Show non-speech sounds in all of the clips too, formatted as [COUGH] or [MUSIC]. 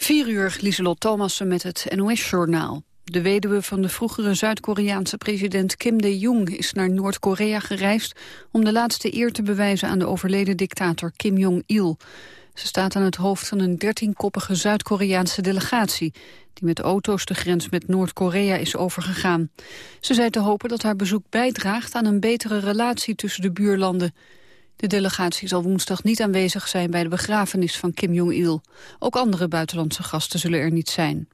4 uur, Lieselot Thomassen met het NOS-journaal. De weduwe van de vroegere Zuid-Koreaanse president Kim Dae-jung is naar Noord-Korea gereisd om de laatste eer te bewijzen aan de overleden dictator Kim Jong-il. Ze staat aan het hoofd van een dertienkoppige Zuid-Koreaanse delegatie... die met auto's de grens met Noord-Korea is overgegaan. Ze zei te hopen dat haar bezoek bijdraagt aan een betere relatie tussen de buurlanden. De delegatie zal woensdag niet aanwezig zijn bij de begrafenis van Kim Jong-il. Ook andere buitenlandse gasten zullen er niet zijn.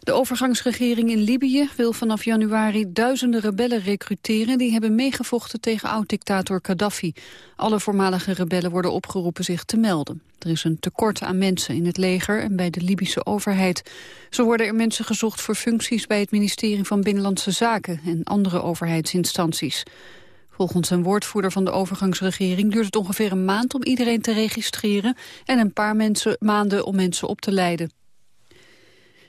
De overgangsregering in Libië wil vanaf januari duizenden rebellen recruteren... die hebben meegevochten tegen oud-dictator Gaddafi. Alle voormalige rebellen worden opgeroepen zich te melden. Er is een tekort aan mensen in het leger en bij de Libische overheid. Zo worden er mensen gezocht voor functies bij het ministerie van Binnenlandse Zaken... en andere overheidsinstanties. Volgens een woordvoerder van de overgangsregering duurt het ongeveer een maand om iedereen te registreren en een paar mensen, maanden om mensen op te leiden.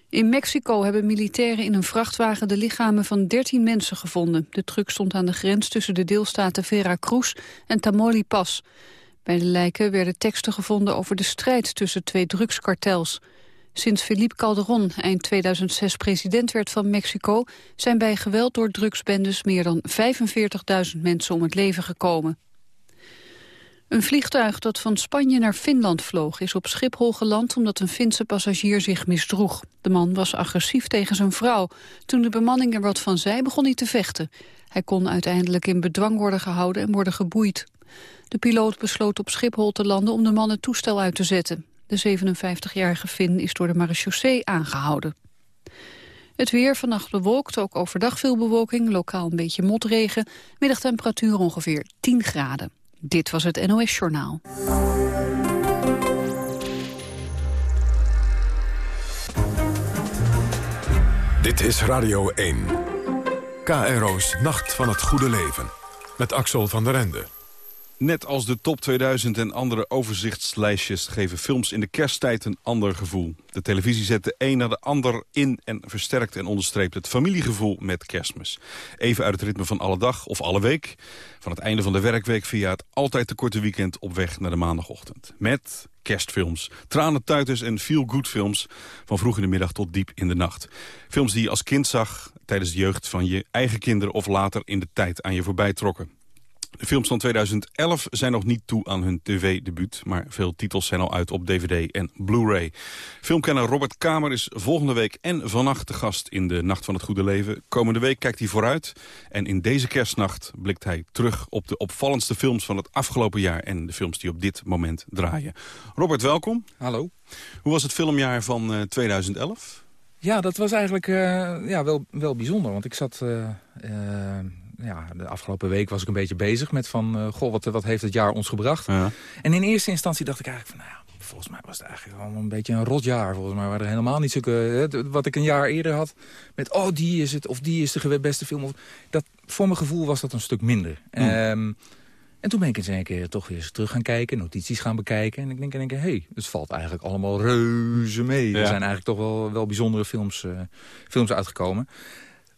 In Mexico hebben militairen in een vrachtwagen de lichamen van 13 mensen gevonden. De truck stond aan de grens tussen de deelstaten Veracruz en Tamaulipas. Bij de lijken werden teksten gevonden over de strijd tussen twee drugskartels. Sinds Felipe Calderon eind 2006 president werd van Mexico... zijn bij geweld door drugsbendes meer dan 45.000 mensen om het leven gekomen. Een vliegtuig dat van Spanje naar Finland vloog is op Schiphol geland omdat een Finse passagier zich misdroeg. De man was agressief tegen zijn vrouw. Toen de bemanning er wat van zei begon hij te vechten. Hij kon uiteindelijk in bedwang worden gehouden en worden geboeid. De piloot besloot op Schiphol te landen om de man het toestel uit te zetten. De 57-jarige Fin is door de marechaussee aangehouden. Het weer vannacht bewolkt, ook overdag veel bewolking, lokaal een beetje motregen. Middagtemperatuur ongeveer 10 graden. Dit was het NOS Journaal. Dit is Radio 1. KRO's Nacht van het Goede Leven. Met Axel van der Ende. Net als de top 2000 en andere overzichtslijstjes geven films in de kersttijd een ander gevoel. De televisie zet de een naar de ander in en versterkt en onderstreept het familiegevoel met kerstmis. Even uit het ritme van alle dag of alle week. Van het einde van de werkweek via het altijd te korte weekend op weg naar de maandagochtend. Met kerstfilms, tranentuiters en feel-good films van vroeg in de middag tot diep in de nacht. Films die je als kind zag tijdens de jeugd van je eigen kinderen of later in de tijd aan je voorbij trokken. De films van 2011 zijn nog niet toe aan hun tv-debuut... maar veel titels zijn al uit op DVD en Blu-ray. Filmkenner Robert Kamer is volgende week en vannacht de gast in de Nacht van het Goede Leven. Komende week kijkt hij vooruit en in deze kerstnacht blikt hij terug... op de opvallendste films van het afgelopen jaar... en de films die op dit moment draaien. Robert, welkom. Hallo. Hoe was het filmjaar van 2011? Eh, ja, dat was eigenlijk uh, ja, wel, wel bijzonder. Want ik zat uh, ja, de afgelopen week was ik een beetje bezig met van... Uh, goh, wat, wat heeft het jaar ons gebracht? Ja. En in eerste instantie dacht ik eigenlijk van... Nou ja, volgens mij was het eigenlijk wel een beetje een rot jaar. Volgens mij waren er helemaal niet zulke... Wat ik een jaar eerder had met... oh, die is het, of die is de beste film. Of, dat, voor mijn gevoel was dat een stuk minder. Mm. Um, en toen ben ik eens een keer toch weer eens terug gaan kijken, notities gaan bekijken. En ik denk in één keer, hé, hey, het valt eigenlijk allemaal reuze mee. Ja. Er zijn eigenlijk toch wel, wel bijzondere films, uh, films uitgekomen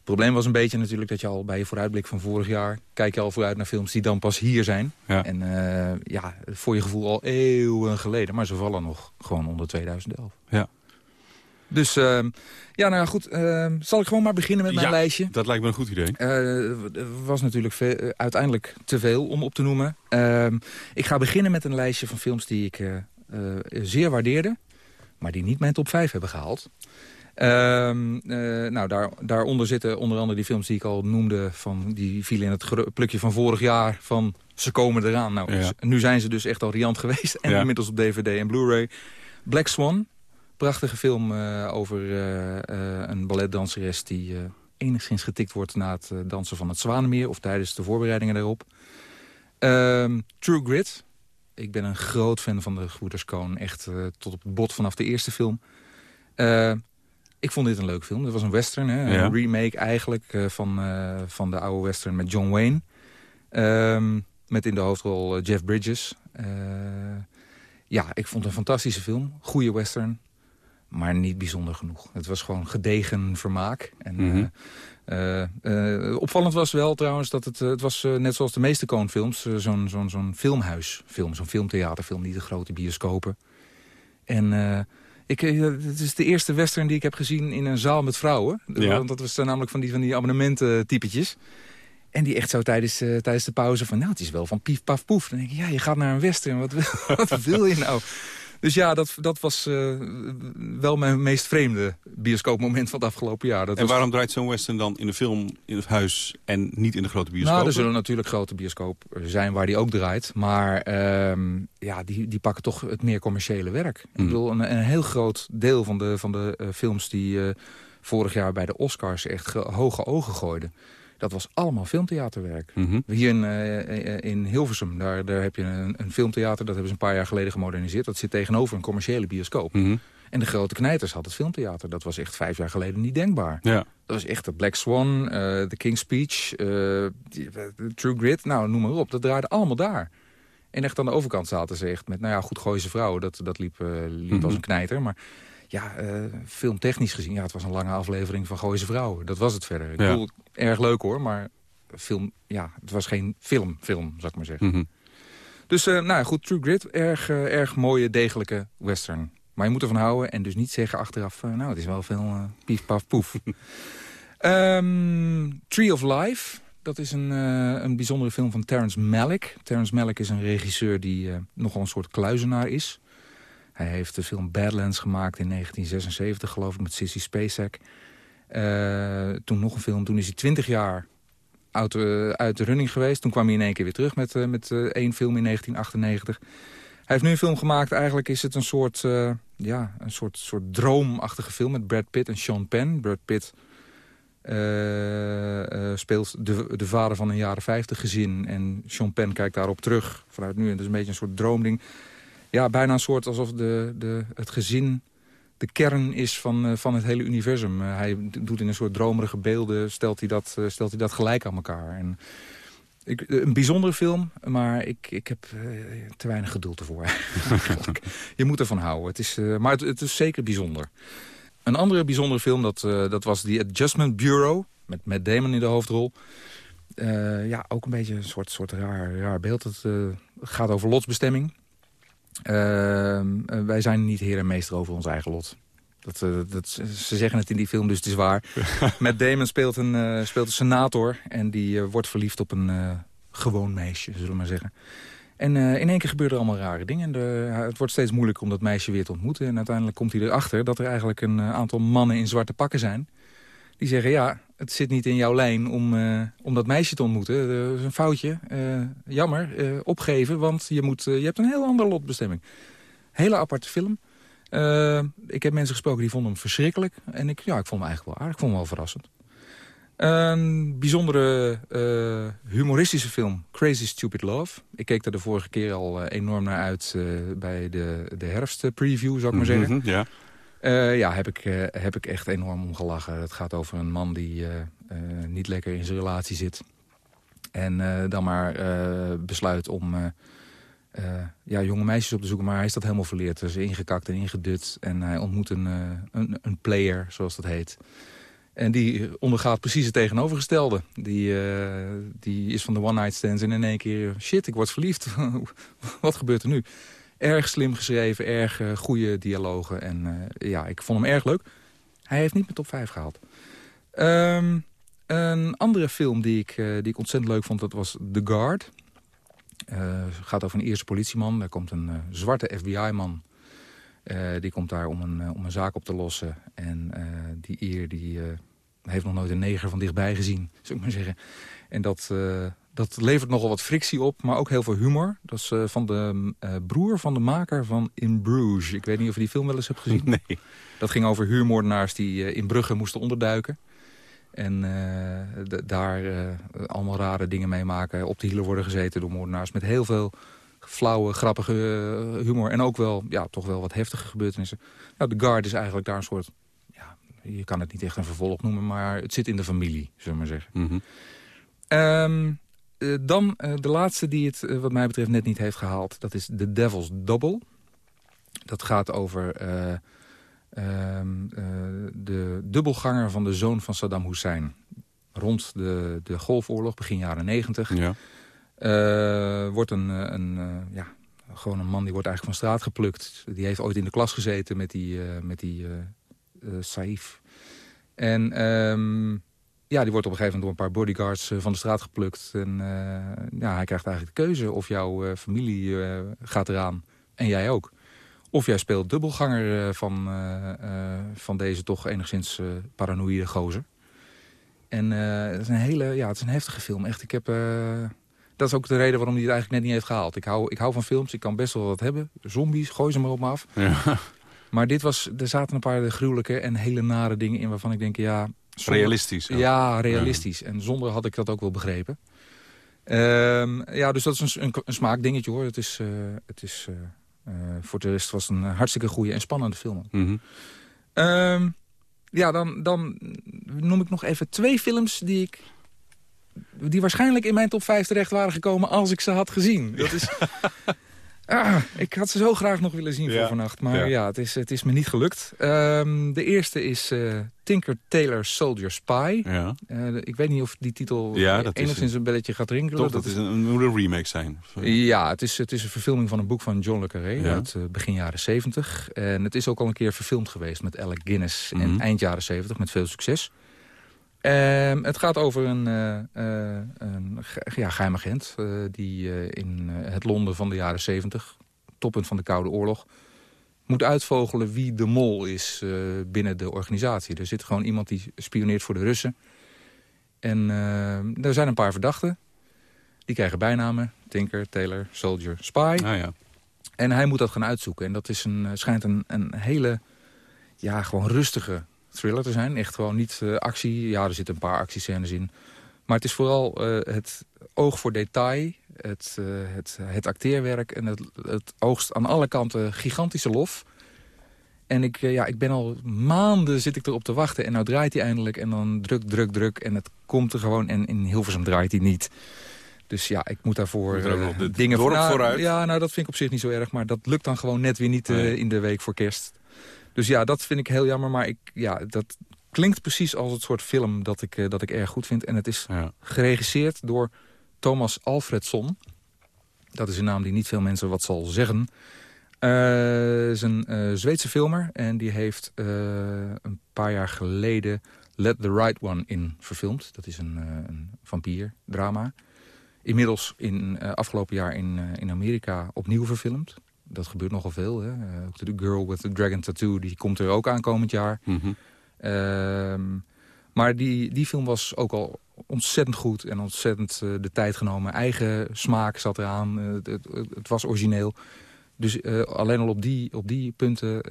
probleem was een beetje natuurlijk dat je al bij je vooruitblik van vorig jaar... kijk je al vooruit naar films die dan pas hier zijn. Ja. En uh, ja, voor je gevoel al eeuwen geleden. Maar ze vallen nog gewoon onder 2011. Ja. Dus uh, ja, nou goed, uh, zal ik gewoon maar beginnen met mijn ja, lijstje. dat lijkt me een goed idee. Uh, was natuurlijk veel, uiteindelijk te veel om op te noemen. Ehm, ik ga beginnen met een lijstje van films die ik zeer waardeerde... maar die niet mijn top 5 hebben gehaald. Um, uh, nou, daar, daaronder zitten onder andere die films die ik al noemde. Van, die vielen in het plukje van vorig jaar van ze komen eraan. Nou, ja. nu zijn ze dus echt al riant [LAUGHS] geweest. En ja. inmiddels op DVD en Blu-ray. Black Swan, prachtige film uh, over uh, een balletdanseres... die enigszins getikt wordt na het dansen van het Zwanenmeer... of tijdens de voorbereidingen daarop. Um, True Grit. Ik ben een groot fan van de Gebroeders Coen. Echt tot op het bot vanaf de eerste film. Ik vond dit een leuk film. Het was een western, hè? een remake eigenlijk uh, van, uh, van de oude western met John Wayne. Um, met in de hoofdrol uh, Jeff Bridges. ja, ik vond het een fantastische film. Goede western, maar niet bijzonder genoeg. Het was gewoon gedegen vermaak. En, mm -hmm. opvallend was wel trouwens dat het, het was net zoals de meeste Coen-films... zo'n zo'n zo'n filmhuisfilm, zo'n filmtheaterfilm, niet de grote bioscopen. En Ik, het is de eerste western die ik heb gezien in een zaal met vrouwen. Ja. Want dat was namelijk van die, van die abonnementen-typetjes. En die echt zo tijdens, tijdens de pauze van... nou, het is wel van pief, paf, poef. Dan denk ik, ja, je gaat naar een western. Wat, [LAUGHS] wat wil je nou? Dus ja, dat, dat was uh, wel mijn meest vreemde bioscoopmoment van het afgelopen jaar. Dat en waarom draait zo'n western dan in de film in het huis en niet in de grote bioscoop? Nou, er zullen natuurlijk grote bioscopen zijn waar die ook draait. Maar uh, ja, die, die pakken toch het meer commerciële werk. Ik mm. bedoel, een, een, heel groot deel van de, van de uh, films die uh, vorig jaar bij de Oscars echt hoge ogen gooiden dat was allemaal filmtheaterwerk. Mm Hier in, uh, in Hilversum, daar, daar heb je een, een, filmtheater... dat hebben ze een paar jaar geleden gemoderniseerd. Dat zit tegenover een commerciële bioscoop. Mm En de grote knijters had het filmtheater. Dat was echt vijf jaar geleden niet denkbaar. Ja. Dat was echt de Black Swan, uh, The King's Speech, True Grit. Nou, noem maar op. Dat draaide allemaal daar. En echt aan de overkant zaten ze echt met... nou ja, goed Gooise vrouwen. Dat, dat liep, liep mm als een knijter. Maar ja, uh, filmtechnisch gezien, ja, het was een lange aflevering van Gooise Vrouwen. Dat was het verder. Ik ja. erg leuk hoor, maar film, ja, het was geen film, film, zou ik maar zeggen. Mhm. Dus, uh, nou goed, True Grit, erg, uh, erg mooie, degelijke western. Maar je moet ervan houden en dus niet zeggen achteraf, nou, het is wel veel pief, paf, poef. um, [LAUGHS] Tree of Life, dat is een, een bijzondere film van Terrence Malick. Terrence Malick is een regisseur die nogal een soort kluizenaar is. Hij heeft de film Badlands gemaakt in 1976, geloof ik, met Sissy Spacek. Uh, toen nog een film, toen is hij 20 jaar uit, uh, uit, de running geweest. Toen kwam hij in één keer weer terug met, uh, met één film in 1998. Hij heeft nu een film gemaakt, eigenlijk is het een soort, ja, een soort, soort droomachtige film... met Brad Pitt en Sean Penn. Brad Pitt speelt de, de vader van een jaren 50 gezin... en Sean Penn kijkt daarop terug vanuit nu. En het is een beetje een soort droomding ja, bijna een soort alsof de, de, het gezin de kern is van, uh, van het hele universum. Uh, hij doet in een soort dromerige beelden, stelt hij dat, uh, stelt hij dat gelijk aan elkaar. En ik, een bijzondere film, maar ik, ik heb te weinig geduld ervoor. [LAUGHS] Je moet ervan houden. Het is, maar het, het, is zeker bijzonder. Een andere bijzondere film, dat, dat was The Adjustment Bureau... met Matt Damon in de hoofdrol. ja, ook een beetje een soort, soort raar, raar beeld. Het gaat over lotsbestemming. Ehm, eh, wij zijn niet heer en meester over ons eigen lot. Dat, uh, dat, ze zeggen het in die film, dus het is waar. [LAUGHS] Met Damon speelt een, uh, speelt een senator en die wordt verliefd op een gewoon meisje, zullen we maar zeggen. En in één keer gebeuren er allemaal rare dingen. De, het wordt steeds moeilijker om dat meisje weer te ontmoeten. En uiteindelijk komt hij erachter dat er eigenlijk een aantal mannen in zwarte pakken zijn die zeggen, ja, het zit niet in jouw lijn om, uh, om dat meisje te ontmoeten. Dat is een foutje. Uh, jammer, opgeven, want je, moet, je hebt een heel andere lotbestemming. Hele aparte film. ik heb mensen gesproken die vonden hem verschrikkelijk. En ik, ja, ik vond hem eigenlijk wel aardig. Ik vond hem wel verrassend. Een bijzondere humoristische film, Crazy Stupid Love. Ik keek er de vorige keer al enorm naar uit bij de, de herfstpreview, zou ik maar zeggen. ja. Uh, ja, heb ik, uh, heb ik echt enorm om gelachen. Het gaat over een man die uh, niet lekker in zijn relatie zit. En dan maar besluit om ja, jonge meisjes op te zoeken. Maar hij is dat helemaal verleerd. Dus ingekakt en ingedut. En hij ontmoet een, een, een, player, zoals dat heet. En die ondergaat precies het tegenovergestelde. Die, die is van de one-night stands en in één keer... shit, ik word verliefd. [LAUGHS] Wat gebeurt er nu? Erg slim geschreven, erg uh, goede dialogen. En uh, ja, ik vond hem erg leuk. Hij heeft niet mijn top 5 gehaald. Um, een andere film die ik, uh, die ik ontzettend leuk vond, dat was The Guard. Gaat over een eerste politieman. Er komt een zwarte FBI-man. die komt daar om een, om een zaak op te lossen. En die eer die, heeft nog nooit een neger van dichtbij gezien, [LAUGHS] zou ik maar zeggen. En dat, dat levert nogal wat frictie op, maar ook heel veel humor. Dat is uh, van de uh, broer van de maker van In Bruges. Ik weet niet of je die film wel eens hebt gezien. [LAUGHS] Nee. Dat ging over huurmoordenaars die uh, in Brugge moesten onderduiken. En daar allemaal rare dingen meemaken. Op de hielen worden gezeten door moordenaars. Met heel veel flauwe, grappige humor. En ook wel, ja, toch wel wat heftige gebeurtenissen. Nou, The Guard is eigenlijk daar een soort... Ja, je kan het niet echt een vervolg noemen, maar het zit in de familie, zullen we maar zeggen. Mm uh, dan uh, de laatste die het uh, wat mij betreft net niet heeft gehaald. Dat is The Devil's Double. Dat gaat over ehm, de dubbelganger van de zoon van Saddam Hussein. Rond de, de Golfoorlog, begin jaren negentig. Ja. wordt een, een ja, gewoon een man die wordt eigenlijk van straat geplukt. Die heeft ooit in de klas gezeten met die, met die Saif. En ehm, ja, die wordt op een gegeven moment door een paar bodyguards van de straat geplukt. En ja, hij krijgt eigenlijk de keuze of jouw familie gaat eraan en jij ook. Of jij speelt dubbelganger van, van deze toch enigszins paranoïde gozer. En het is een hele, ja, het is een heftige film. Echt, ik heb dat is ook de reden waarom hij het eigenlijk net niet heeft gehaald. Ik hou, ik hou van films, ik kan best wel wat hebben. Zombies, gooi ze maar op me af. Ja. Maar dit was, er zaten een paar gruwelijke en hele nare dingen in... waarvan ik denk, ja... realistisch. Ja, realistisch. En zonder had ik dat ook wel begrepen. Um, ja, dus dat is een, een, een smaakdingetje hoor. Het is, uh, het is uh, uh, voor de rest was een hartstikke goede en spannende film. Mm -hmm. um, ja, dan, dan noem ik nog even twee films die ik die waarschijnlijk in mijn top 5 terecht waren gekomen als ik ze had gezien. Dat is... [LAUGHS] Ah, ik had ze zo graag nog willen zien voor vannacht. Maar ja, het, is, het is me niet gelukt. Um, de eerste is uh, Tinker Tailor Soldier Spy. Ja. Uh, ik weet niet of die titel ja, enigszins een, een belletje gaat rinkelen. Toch, dat, dat is een, moet een remake zijn. Ja, het is, het is een verfilming van een boek van John le Carré uit uh, begin jaren 70. En het is ook al een keer verfilmd geweest met Alec Guinness. Mm -hmm. En eind jaren 70 met veel succes. Um, het gaat over een, uh, een ja, geheim agent... Uh, die in het Londen van de jaren 70, toppunt van de Koude Oorlog... moet uitvogelen wie de mol is binnen de organisatie. Er zit gewoon iemand die spioneert voor de Russen. En er zijn een paar verdachten. Die krijgen bijnamen. Tinker, Taylor, Soldier, Spy. Ah, ja. En hij moet dat gaan uitzoeken. En dat is een, schijnt een, een hele ja, gewoon rustige thriller te zijn. Echt gewoon niet uh, actie. Ja, er zitten een paar actiescènes in. Maar het is vooral uh, het oog voor detail. Het, uh, het, het acteerwerk en het, het oogst aan alle kanten gigantische lof. En ik, ja, ik ben al maanden zit ik erop te wachten. En nou draait hij eindelijk. En dan druk, druk, druk. En het komt er gewoon. En in Hilversum draait hij niet. Dus ja, ik moet daarvoor uh, dingen voor, nou, vooruit. Ja, nou dat vind ik op zich niet zo erg. Maar dat lukt dan gewoon net weer niet uh, in de week voor kerst. Dus ja, dat vind ik heel jammer. Maar ik, ja, dat klinkt precies als het soort film dat ik, uh, dat ik erg goed vind. En het is ja. geregisseerd door Thomas Alfredson. Dat is een naam die niet veel mensen wat zal zeggen. Uh, is een uh, Zweedse filmer. En die heeft een paar jaar geleden Let the Right One in verfilmd. Dat is een, een vampierdrama. Inmiddels in afgelopen jaar in, in Amerika opnieuw verfilmd dat gebeurt nogal veel. Hè? Uh, ook de Girl with the Dragon Tattoo, die komt er ook aan komend jaar. Mm -hmm. uh, maar die, die film was ook al ontzettend goed en ontzettend uh, de tijd genomen. Eigen smaak zat eraan, uh, het, het, het, was origineel. Dus alleen al op die, op die punten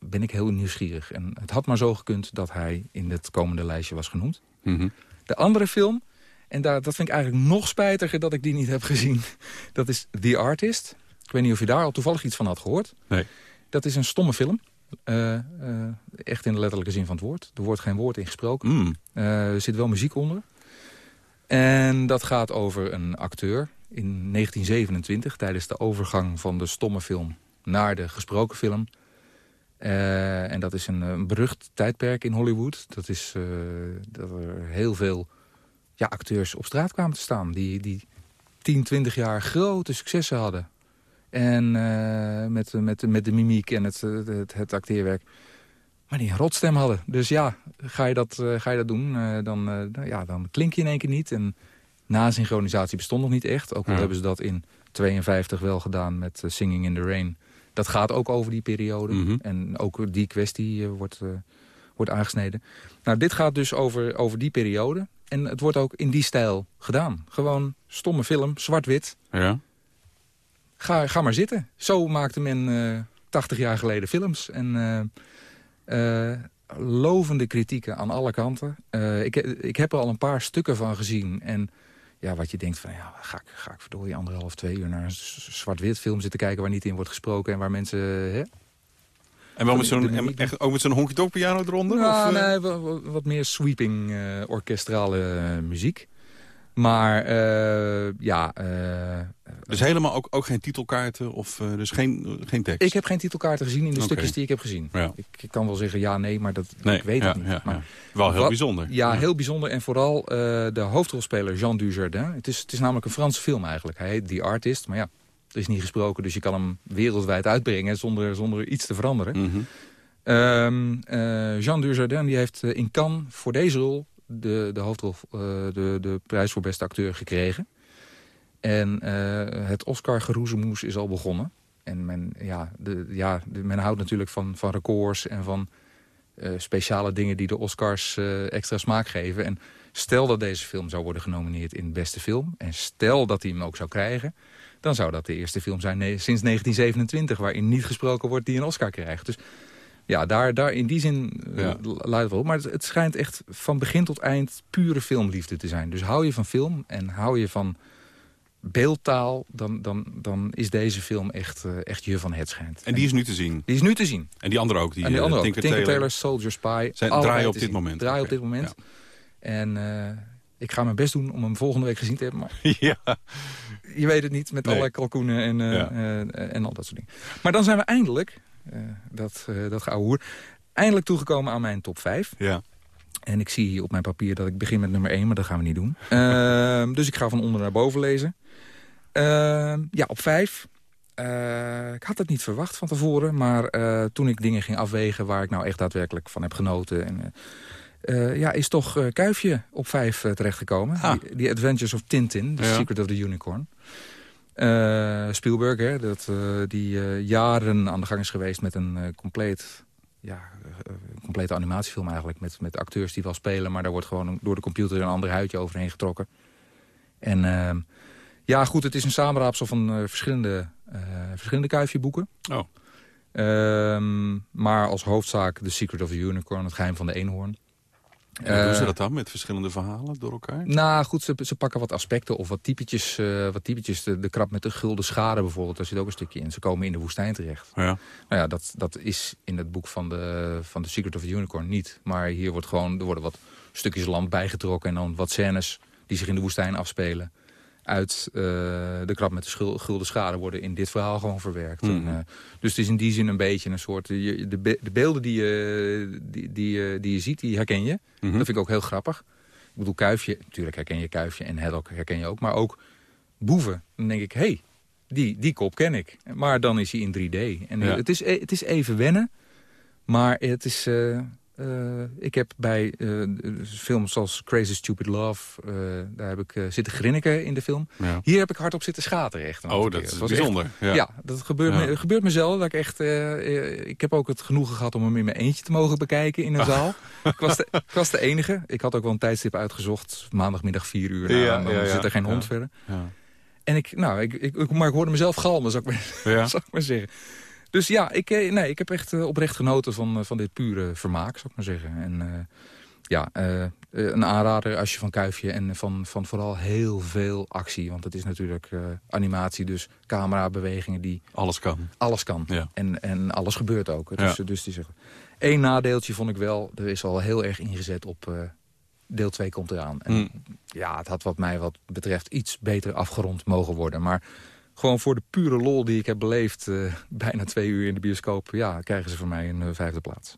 ben ik heel nieuwsgierig. En het had maar zo gekund dat hij in het komende lijstje was genoemd. Mm -hmm. De andere film, en daar, dat vind ik eigenlijk nog spijtiger dat ik die niet heb gezien... [LAUGHS] dat is The Artist ik weet niet of je daar al toevallig iets van had gehoord. Nee. Dat is een stomme film. Uh, uh, echt in de letterlijke zin van het woord. Er wordt geen woord in gesproken. Mm. Uh, er zit wel muziek onder. En dat gaat over een acteur in 1927... tijdens de overgang van de stomme film naar de gesproken film. en dat is een, een, berucht tijdperk in Hollywood. Dat is dat er heel veel ja, acteurs op straat kwamen te staan... die, die 10, 20 jaar grote successen hadden en uh, met, met, met de mimiek en het, het, het, acteerwerk. Maar die een rotstem hadden. Dus ja, ga je dat, uh, ga je dat doen, uh, dan, ja, dan klink je in één keer niet. En nasynchronisatie bestond nog niet echt. Ook al ja. hebben ze dat in 52 wel gedaan met Singing in the Rain. Dat gaat ook over die periode. Mm -hmm. En ook die kwestie wordt, wordt aangesneden. Nou, dit gaat dus over, over die periode. En het wordt ook in die stijl gedaan. Gewoon stomme film, zwart-wit. Ja. Ga, ga maar zitten. Zo maakte men uh, 80 jaar geleden films. En uh, uh, lovende kritieken aan alle kanten. ik, ik heb er al een paar stukken van gezien. En ja, wat je denkt van, ja, ga ik, ga ik verdorie anderhalf, twee uur naar een zwart-wit film zitten kijken... waar niet in wordt gesproken en waar mensen... Hè, en wel met zo'n echt ook met zo'n honky piano eronder? Nou, of, nee, wat, meer sweeping orkestrale muziek. Maar uh, ja... dus helemaal ook, ook geen titelkaarten of dus geen, geen tekst? Ik heb geen titelkaarten gezien in de okay. stukjes die ik heb gezien. Ja. Ik, ik, kan wel zeggen ja, nee, maar dat, nee, ik weet ja, het niet. Ja, maar, wel heel wat, bijzonder. Ja, heel bijzonder. En vooral de hoofdrolspeler Jean Dujardin. Het is, het is namelijk een Franse film eigenlijk. Hij heet The Artist, maar ja, Er is niet gesproken, dus je kan hem wereldwijd uitbrengen zonder, zonder iets te veranderen. Mhm. Ehm, eh, Jean Dujardin die heeft eh, in Cannes voor deze rol de, de hoofdrol, eh, de, de prijs voor beste acteur gekregen. En eh, het Oscar-geroezemoes is al begonnen. En men, ja, de, ja, men houdt natuurlijk van, van records en van eh, speciale dingen die de Oscars extra smaak geven. En stel dat deze film zou worden genomineerd in beste film... en stel dat hij hem ook zou krijgen... dan zou dat de eerste film zijn sinds 1927... waarin niet gesproken wordt die een Oscar krijgt. Dus ja, daar, daar in die zin eh, Ja. luidt het wel op. Maar het, het schijnt echt van begin tot eind pure filmliefde te zijn. Dus hou je van film en hou je van beeldtaal... dan, dan, dan is deze film echt, eh, echt je van het schijnt. En die is nu te zien. die is nu te zien. En die andere ook. Die, en die eh, andere ook. Tinker, Tinker, Tailor. Tailor, Soldier Spy. Zijn- draaien op dit moment. Draaien op dit moment. En ik ga mijn best doen om hem volgende week gezien te hebben. Maar [LAUGHS] ja. je weet het niet met Nee. allerlei kalkoenen en, Ja. en al dat soort dingen. Maar dan zijn we eindelijk, dat, uh, dat geouwehoer, eindelijk toegekomen aan mijn top 5. ja. En ik zie hier op mijn papier dat ik begin met nummer 1, maar dat gaan we niet doen. [LAUGHS] Ehm, dus ik ga van onder naar boven lezen. Ehm, ja, op 5. ik had het niet verwacht van tevoren, maar eh, toen ik dingen ging afwegen... waar ik nou echt daadwerkelijk van heb genoten... En, eh, eh, ja, is toch eh, Kuifje op 5 terechtgekomen. Ah. Die, die Adventures of Tintin, The Ja. Secret of the Unicorn. Eh, Spielberg, hè, dat, eh, die eh, jaren aan de gang is geweest met een compleet ja, complete animatiefilm eigenlijk. Met, met acteurs die wel spelen, maar daar wordt gewoon door de computer een ander huidje overheen getrokken. En ehm, ja, goed, het is een samenraapsel van verschillende, verschillende kuifjeboeken. Oh. Ehm, maar als hoofdzaak The Secret of the Unicorn, het geheim van de eenhoorn. En hoe doen Eh, ze dat dan met verschillende verhalen door elkaar? nou goed, ze, ze pakken wat aspecten of wat typetjes. eh, wat typetjes de, de krab met de gulden schade bijvoorbeeld, daar zit ook een stukje in. Ze komen in de woestijn terecht. Ja. Nou ja, dat, dat is in het boek van de, van The Secret of the Unicorn niet. Maar hier wordt gewoon, er worden wat stukjes land bijgetrokken... en dan wat scènes die zich in de woestijn afspelen... uit eh, de krab met de schul- gulden schade worden in dit verhaal gewoon verwerkt. En, eh, dus het is in die zin een beetje een soort... je- de, be- de beelden die je, die, die, je- die je ziet, die herken je. Mhm. Dat vind ik ook heel grappig. Ik bedoel, Kuifje, natuurlijk herken je Kuifje en Haddock herken je ook. Maar ook Boeven, dan denk ik, hé, hey, die, die kop ken ik. Maar dan is hij in 3D. En Ja. het, is, e- het is even wennen, maar het is... eh, eh, ik heb bij eh, films zoals Crazy Stupid Love... eh, daar heb ik zitten grinniken in de film. Ja. Hier heb ik hardop zitten schateren echt. Oh, dat keer. is echt- bijzonder. Ja. ja. dat gebeurt, Ja. Me, gebeurt me zelden. Dat ik, echt, ik heb ook het genoegen gehad om hem in mijn eentje te mogen bekijken in een [LAUGHS] zaal. Ik was, de, ik was de enige. Ik had ook wel een tijdstip uitgezocht. Maandagmiddag vier uur. Nou, dan zit er geen hond verder. Ja. En ik, nou, ik, ik, ik- maar ik hoorde mezelf galmen, zou ik maar, [LAUGHS] zou ik maar zeggen. Dus ja, ik, eh, nee, ik heb echt eh, oprecht genoten van, eh, van dit pure vermaak, zou ik maar zeggen. En ja, een aanrader als je van Kuifje en van, van vooral heel veel actie. Want het is natuurlijk animatie, dus camerabewegingen die Alles kan. alles kan. Ja. En, en alles gebeurt ook. Dus, Ja. dus die zeggen. Eén nadeeltje vond ik wel, er is al heel erg ingezet op deel 2 komt eraan. En Mm. ja, het had wat mij wat betreft iets beter afgerond mogen worden. Maar gewoon voor de pure lol die ik heb beleefd, eh, [LAUGHS] bijna twee uur in de bioscoop, ja, krijgen ze voor mij een eh, vijfde plaats.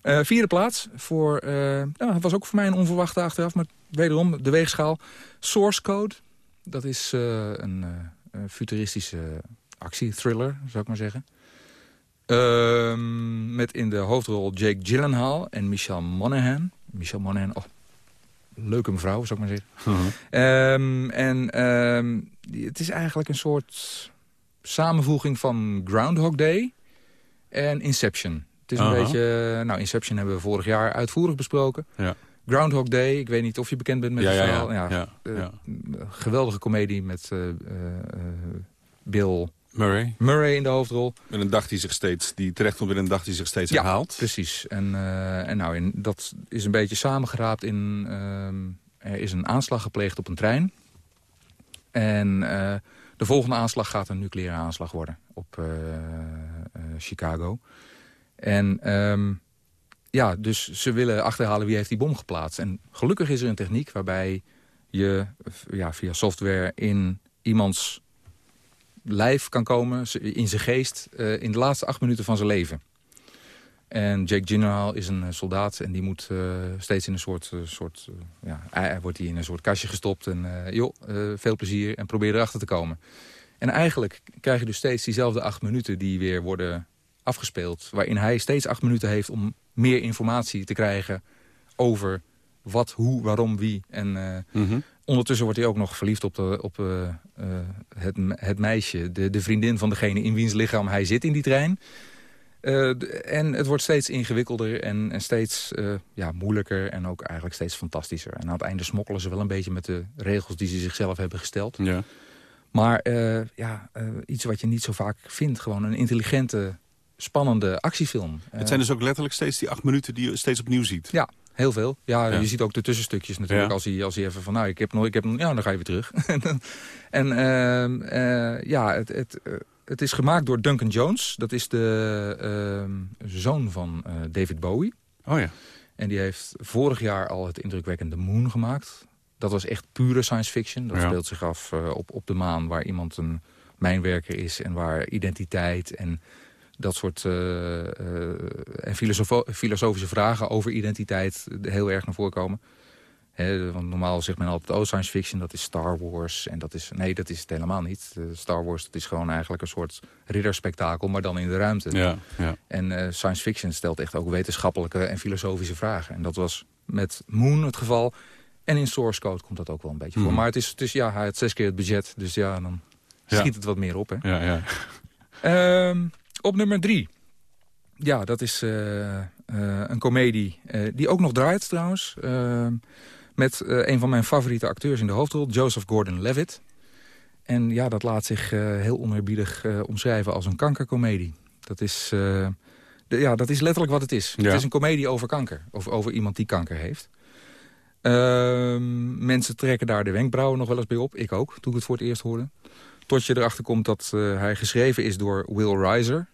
Eh, vierde plaats voor, nou, was ook voor mij een onverwachte achteraf, maar wederom de weegschaal. Source Code, dat is een, een futuristische actiethriller, zou ik maar zeggen. Ehm, met in de hoofdrol Jake Gyllenhaal en Michelle Monaghan. Michelle Monaghan, oh, leuke mevrouw, zou ik maar zeggen. Ehm, en die- het is eigenlijk een soort samenvoeging van Groundhog Day en Inception. Het is een beetje... Nou, Inception hebben we vorig jaar uitvoerig besproken. Ja. Groundhog Day, ik weet niet of je bekend bent met Ja, het ja, verhaal. ja. Ja, eh. Geweldige komedie met eh, eh, Bill Murray. Murray in de hoofdrol. Met een dag die zich steeds, die terechtkomt in een dag die zich steeds Ja, herhaalt. Precies. En, eh, en nou, in, dat is een beetje samengeraapt in... ehm, er is een aanslag gepleegd op een trein. En eh, de volgende aanslag gaat een nucleaire aanslag worden op eh, Chicago. En ehm, ja, dus ze willen achterhalen wie heeft die bom geplaatst. En gelukkig is er een techniek waarbij je ja, via software in iemands lijf kan komen, in zijn geest, eh, in de laatste acht minuten van zijn leven. En Jake Gyllenhaal is een eh, soldaat en die moet eh, steeds in een soort... soort ja, hij, wordt hij in een soort kastje gestopt en joh, veel plezier en probeer erachter te komen. En eigenlijk krijg je dus steeds diezelfde acht minuten die weer worden afgespeeld. Waarin hij steeds acht minuten heeft om meer informatie te krijgen over wat, hoe, waarom, wie. En uh, ondertussen wordt hij ook nog verliefd op, de, op uh, het, het meisje, de, de vriendin van degene in wiens lichaam hij zit in die trein. Uh, en het wordt steeds ingewikkelder en, en steeds uh, ja, moeilijker en ook eigenlijk steeds fantastischer. En aan het einde smokkelen ze wel een beetje met de regels die ze zichzelf hebben gesteld. Ja. Maar ja, iets wat je niet zo vaak vindt. Gewoon een intelligente, spannende actiefilm. Het zijn dus ook letterlijk steeds die acht minuten die je steeds opnieuw ziet? Ja, heel veel. Ja, je ziet ook de tussenstukjes natuurlijk. Als, hij, als hij even van, nou, ik heb nog, ik heb nog, ja, dan ga je weer terug. [LAUGHS] en ehm, ja, het... het het is gemaakt door Duncan Jones. Dat is de uh, zoon van uh, David Bowie. Oh ja. En die heeft vorig jaar al het indrukwekkende Moon gemaakt. Dat was echt pure science fiction. Dat speelt zich af op, op de maan waar iemand een mijnwerker is... en waar identiteit en dat soort en filosofische vragen over identiteit heel erg naar voren komen want normaal zegt men altijd, oh, science fiction, dat is Star Wars. En dat is, nee, dat is het helemaal niet. Uh, Star Wars, dat is gewoon eigenlijk een soort ridderspektakel, maar dan in de ruimte. Ja, ja. En uh, science fiction stelt echt ook wetenschappelijke en filosofische vragen. En dat was met Moon het geval. En in Source Code komt dat ook wel een beetje voor. Mhm. Maar het is, het is ja, het zes keer het budget, dus ja, dan schiet het wat meer op. Hè. Ja, ja. Um, op nummer drie. Ja, dat is uh, een komedie die ook nog draait trouwens. Met een van mijn favoriete acteurs in de hoofdrol, Joseph Gordon-Levitt. En ja, dat laat zich heel oneerbiedig uh, omschrijven als een kankercomedie. Dat is, de, ja, dat is letterlijk wat het is. Het is een komedie over kanker. Of over iemand die kanker heeft. Ehm, mensen trekken daar de wenkbrauwen nog wel eens bij op. Ik ook, toen ik het voor het eerst hoorde. Tot je erachter komt dat hij geschreven is door Will Reiser.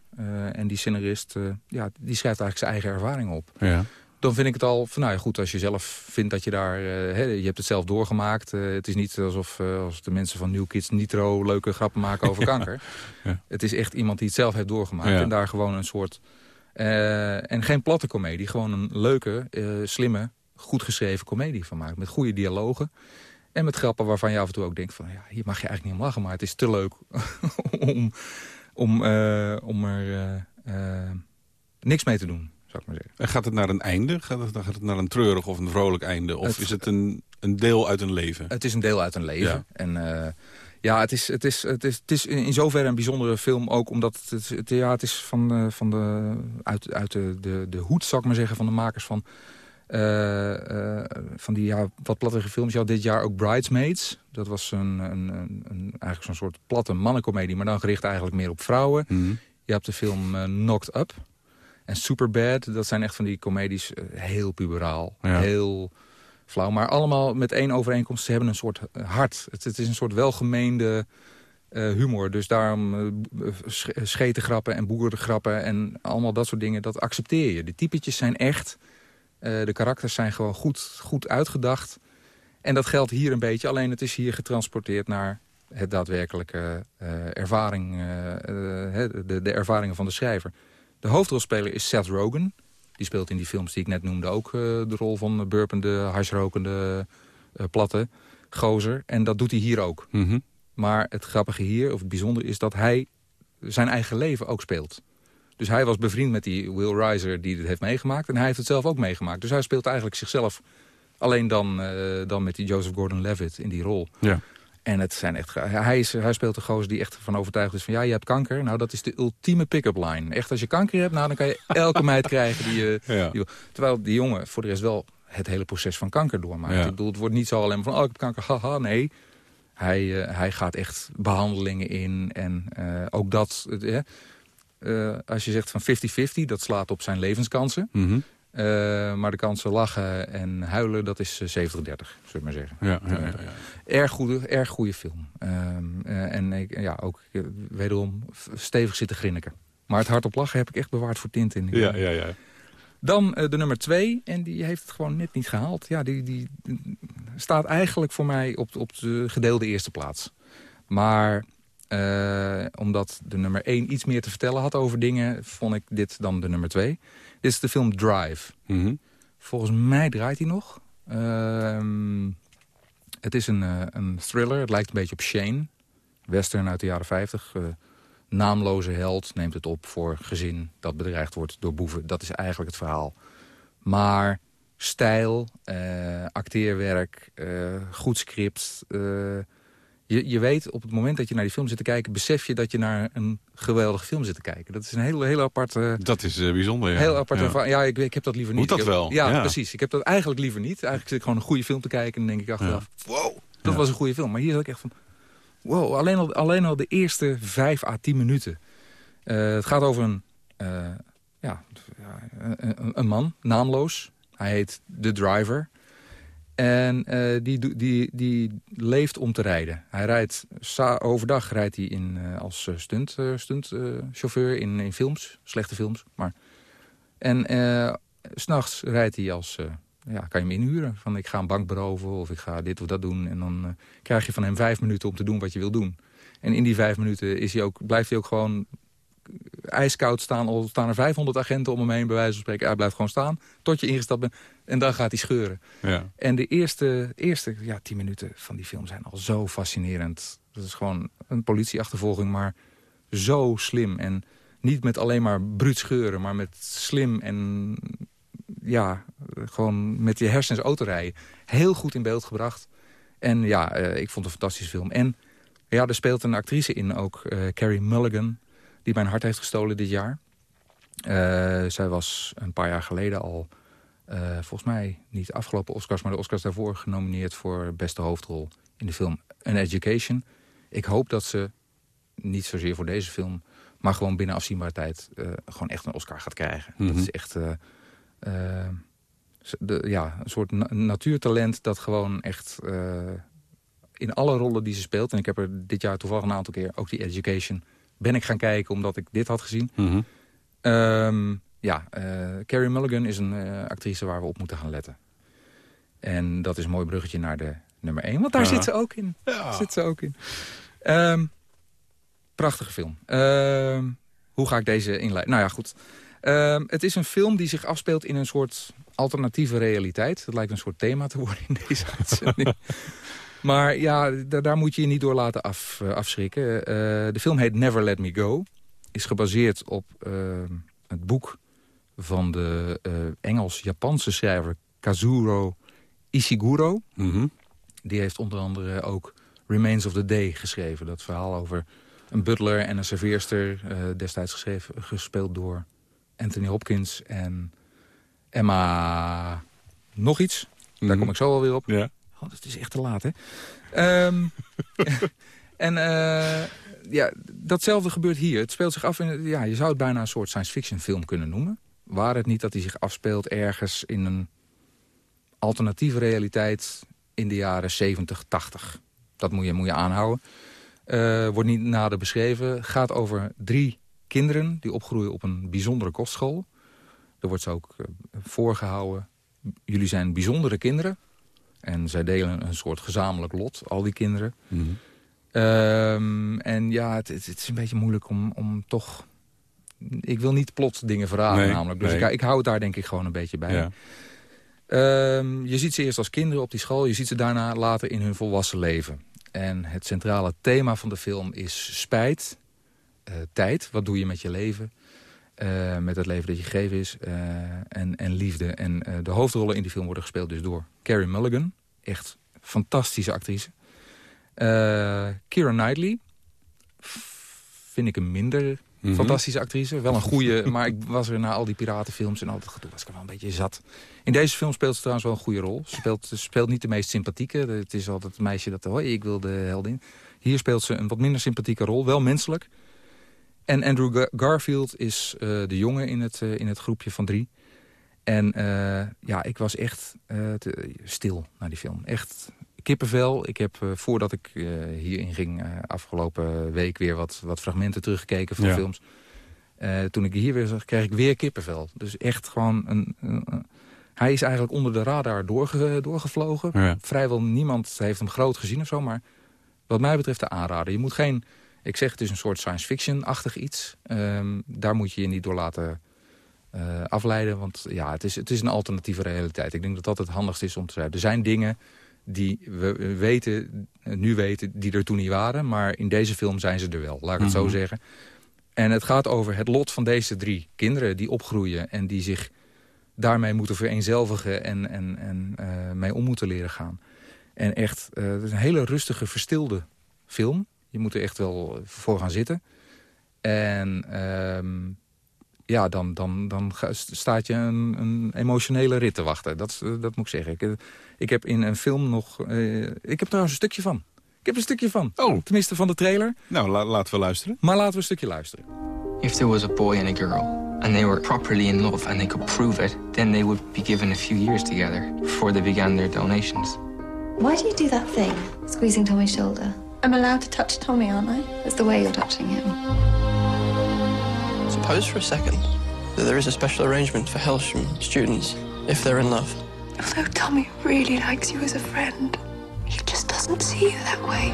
en die scenarist, ja, die schrijft eigenlijk zijn eigen ervaring op. Ja dan vind ik het al van nou ja, goed als je zelf vindt dat je daar... Uh, je hebt het zelf doorgemaakt. Uh, het is niet alsof uh, als de mensen van New Kids Nitro leuke grappen maken over [LAUGHS] kanker. Ja. Het is echt iemand die het zelf heeft doorgemaakt. Ja. En daar gewoon een soort... en geen platte komedie. Gewoon een leuke, slimme, goed geschreven komedie van maakt. Met goede dialogen. En met grappen waarvan je af en toe ook denkt van... ja, hier mag je eigenlijk niet om lachen. Maar het is te leuk [LAUGHS] om, om, om er niks mee te doen zou ik maar zeggen. En gaat het naar een einde? Gaat het, gaat het naar een treurig of een vrolijk einde? Of is het een, een deel uit een leven? Het is een deel uit een leven. Ja. En ja, het is, het, is, het, is, het is in zoverre een bijzondere film ook. Omdat het, het, ja, het is van, van de, uit, uit de, de, de hoed, zou ik maar zeggen, van de makers van... Uh, van die ja, wat plattere films. Ja, dit jaar ook Bridesmaids. Dat was een, een, een, een eigenlijk zo'n soort platte mannencomedie... maar dan gericht eigenlijk meer op vrouwen. Mm -hmm. Je hebt de film uh, Knocked Up. En Superbad, dat zijn echt van die comedies heel puberaal. Ja. Heel flauw. Maar allemaal met één overeenkomst. Ze hebben een soort hart. Het, het is een soort welgemeende uh, humor. Dus daarom uh, schetengrappen en boerengrappen en allemaal dat soort dingen. Dat accepteer je. De typetjes zijn echt. De karakters zijn gewoon goed, goed uitgedacht. En dat geldt hier een beetje. Alleen het is hier getransporteerd naar het daadwerkelijke ervaring. de, de ervaringen van de schrijver. De hoofdrolspeler is Seth Rogen. Die speelt in die films die ik net noemde ook de rol van burpende, hashrokende, platte gozer. En dat doet hij hier ook. Mm -hmm. Maar het grappige hier, of het bijzondere, is dat hij zijn eigen leven ook speelt. Dus hij was bevriend met die Will Reiser die dit heeft meegemaakt. En hij heeft het zelf ook meegemaakt. Dus hij speelt eigenlijk zichzelf alleen dan, uh, dan met die Joseph Gordon-Levitt in die rol. Ja. En het zijn echt, hij, is, hij speelt de gozer die echt van overtuigd is van... ja, je hebt kanker. Nou, dat is de ultieme pick-up line. Echt, als je kanker hebt, nou, dan kan je elke meid krijgen die je... [LAUGHS] Ja. Die, terwijl die jongen voor de rest wel het hele proces van kanker doormaakt. Ja. Ik bedoel, het wordt niet zo alleen van... oh, ik heb kanker, haha, nee. Hij, uh, hij gaat echt behandelingen in. En uh, ook dat... Uh, als je zegt van 50-50, dat slaat op zijn levenskansen. Mm -hmm. Uh, maar de kansen lachen en huilen, dat is 70-30, zullen we maar zeggen. Ja, ja, ja, ja. Erg, goede, erg goede film. Uh, en ik, ja, ook wederom stevig zitten grinniken. Maar het hart op lachen heb ik echt bewaard voor Tintin. Ja, ja, ja. Dan de nummer twee, en die heeft het gewoon net niet gehaald. Ja, die, die staat eigenlijk voor mij op, op de gedeelde eerste plaats. Maar omdat de nummer één iets meer te vertellen had over dingen... vond ik dit dan de nummer twee. Dit is de film Drive. Mm -hmm. Volgens mij draait hij nog. Uh, het is een, uh, een thriller. Het lijkt een beetje op Shane. western uit de jaren 50. naamloze held neemt het op voor gezin dat bedreigd wordt door boeven. Dat is eigenlijk het verhaal. Maar stijl, acteerwerk, goed script je, je weet op het moment dat je naar die film zit te kijken... besef je dat je naar een geweldige film zit te kijken. Dat is een heel, heel apart... dat is uh, bijzonder, ja. Heel apart. Ja, ja ik, ik heb dat liever niet. Moet dat wel? Ja, precies. Ik heb dat eigenlijk liever niet. Eigenlijk zit ik gewoon een goede film te kijken... en dan denk ik achteraf, wow, dat was een goede film. Maar hier had ik echt van... Wow, alleen al, alleen al de eerste vijf à tien minuten. Uh, het gaat over een, uh, ja, een, een man, naamloos. Hij heet The Driver. En uh, die, die, die leeft om te rijden. Hij rijdt, overdag rijdt hij in, uh, als uh, stunt, stuntchauffeur in, in films, slechte films. Maar. En s'nachts rijdt hij als, ja, kan je hem inhuren. Van ik ga een bank beroven of ik ga dit of dat doen. En dan krijg je van hem vijf minuten om te doen wat je wil doen. En in die vijf minuten is hij ook, blijft hij ook gewoon ijskoud staan. Al staan er 500 agenten om hem heen, bij wijze van spreken. Hij blijft gewoon staan tot je ingestapt bent. En dan gaat hij scheuren. Ja. En de eerste, eerste ja, tien minuten van die film zijn al zo fascinerend. Dat is gewoon een politieachtervolging, maar zo slim. En niet met alleen maar bruut scheuren, maar met slim en ja, gewoon met je hersens autorijden. Heel goed in beeld gebracht. En ja, uh, ik vond het een fantastische film. En ja, er speelt een actrice in ook, uh, Carrie Mulligan die mijn hart heeft gestolen dit jaar. Uh, zij was een paar jaar geleden al, uh, volgens mij niet de afgelopen Oscars... maar de Oscars daarvoor genomineerd voor beste hoofdrol in de film An Education. Ik hoop dat ze, niet zozeer voor deze film... maar gewoon binnen afzienbare tijd uh, gewoon echt een Oscar gaat krijgen. Dat mhm. is echt de, ja, een soort na natuurtalent dat gewoon echt in alle rollen die ze speelt... en ik heb er dit jaar toevallig een aantal keer ook die Education ben ik gaan kijken omdat ik dit had gezien. Mhm. Ehm, ja, uh, Carrie Mulligan is een uh, actrice waar we op moeten gaan letten. En dat is een mooi bruggetje naar de nummer 1. Want daar zit ze ook in. Ja. Zit ze ook in. Um, prachtige film. Ehm, hoe ga ik deze inleiden? Nou ja, goed. het is een film die zich afspeelt in een soort alternatieve realiteit. Dat lijkt een soort thema te worden in deze [LAUGHS] uitzending. Maar ja, daar moet je je niet door laten af, uh, afschrikken. Uh, de film heet Never Let Me Go. Is gebaseerd op uh, het boek van de Engels-Japanse schrijver Kazuro Ishiguro. Mm -hmm. Die heeft onder andere ook Remains of the Day geschreven. Dat verhaal over een butler en een serveerster. destijds geschreven, gespeeld door Anthony Hopkins en Emma... Nog iets. Daar -hmm. kom ik zo wel weer op. Ja. Oh, het is echt te laat, hè? Um, [LAUGHS] en uh, ja, datzelfde gebeurt hier. Het speelt zich af in... Ja, je zou het bijna een soort science fiction film kunnen noemen. Waar het niet dat hij zich afspeelt ergens in een alternatieve realiteit... in de jaren 70, 80. Dat moet je, moet je aanhouden. Uh, wordt niet nader beschreven. Gaat over drie kinderen die opgroeien op een bijzondere kostschool. Er wordt ze ook uh, voorgehouden. Jullie zijn bijzondere kinderen. En zij delen een soort gezamenlijk lot, al die kinderen. Mhm. Ehm, en ja, het, het, is een beetje moeilijk om, om toch... Ik wil niet plots dingen verraden namelijk. Dus ik, ik, hou het daar denk ik gewoon een beetje bij. Ja. Ehm, je ziet ze eerst als kinderen op die school. Je ziet ze daarna later in hun volwassen leven. En het centrale thema van de film is spijt, uh, tijd. Wat doe je met je leven? Uh, met het leven dat je gegeven is. Uh, en, en liefde. En de hoofdrollen in die film worden gespeeld dus door Carrie Mulligan. Echt fantastische actrice. Keira Knightley. Vind ik een minder mhm. fantastische actrice. Wel een goede, [LAUGHS] maar ik was er na al die piratenfilms en al dat gedoe was ik wel een beetje zat. In deze film speelt ze trouwens wel een goede rol. Ze speelt, ze speelt niet de meest sympathieke. Het is altijd het meisje dat, hoi, ik wil de heldin. Hier speelt ze een wat minder sympathieke rol. Wel menselijk. En Andrew Garfield is uh, de jongen in het, uh, in het groepje van drie. En uh, ja, ik was echt te, stil naar die film. Echt kippenvel. Ik heb voordat ik hierin ging afgelopen week weer wat, wat fragmenten teruggekeken van films. toen ik hier weer zag, kreeg ik weer kippenvel. Dus echt gewoon een, een hij is eigenlijk onder de radar doorge, doorgevlogen. Vrijwel niemand heeft hem groot gezien of zo. Maar wat mij betreft de aanrader. Je moet geen ik zeg, het is een soort science fiction-achtig iets. Um, daar moet je je niet door laten uh, afleiden. Want ja, het is, het is een alternatieve realiteit. Ik denk dat dat het handigst is om te schrijven. Er zijn dingen die we weten, nu weten, die er toen niet waren. Maar in deze film zijn ze er wel, laat ik het zo Mhm. zeggen. En het gaat over het lot van deze drie kinderen die opgroeien... en die zich daarmee moeten vereenzelvigen en, en, en eh, mee om moeten leren gaan. En echt, eh, het is een hele rustige, verstilde film. Je moet er echt wel voor gaan zitten. En ehm, ja, dan, dan, dan ga- staat je een, een emotionele rit te wachten. Dat, eh, dat moet ik zeggen. Ik, eh, ik heb in een film nog... eh, ik heb trouwens een stukje van. Ik heb een stukje van. Oh, Tenminste van de trailer. nou, la- laten we luisteren. Maar laten we een stukje luisteren. If there was a boy and a girl, and they were properly in love and they could prove it, then they would be given a few years together before they began their donations. Why do you do that thing? Squeezing Tommy's shoulder. I'm allowed to touch Tommy, aren't I? It's the way you're touching him. Suppose for a second that there is a special arrangement for Helsham students if they're in love. Although Tommy really likes you as a friend, he just doesn't see you that way.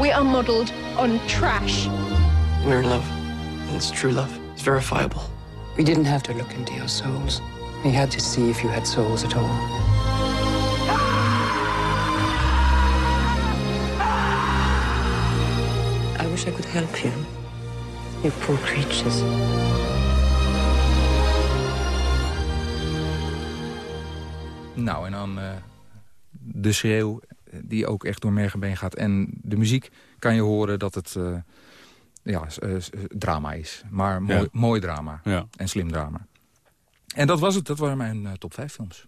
We are modelled on trash. We're in love. It's true love. It's verifiable. We didn't have to look into your souls. We had to see if you had souls at all. Wish I could help you. You poor creatures. Nou, en dan eh, de schreeuw eh, die ook echt door merg en been gaat. En de muziek kan je horen dat het eh, ja, drama is. Maar mooi, Ja. mooi drama Ja. en slim drama. En dat was het. Dat waren mijn top 5 films.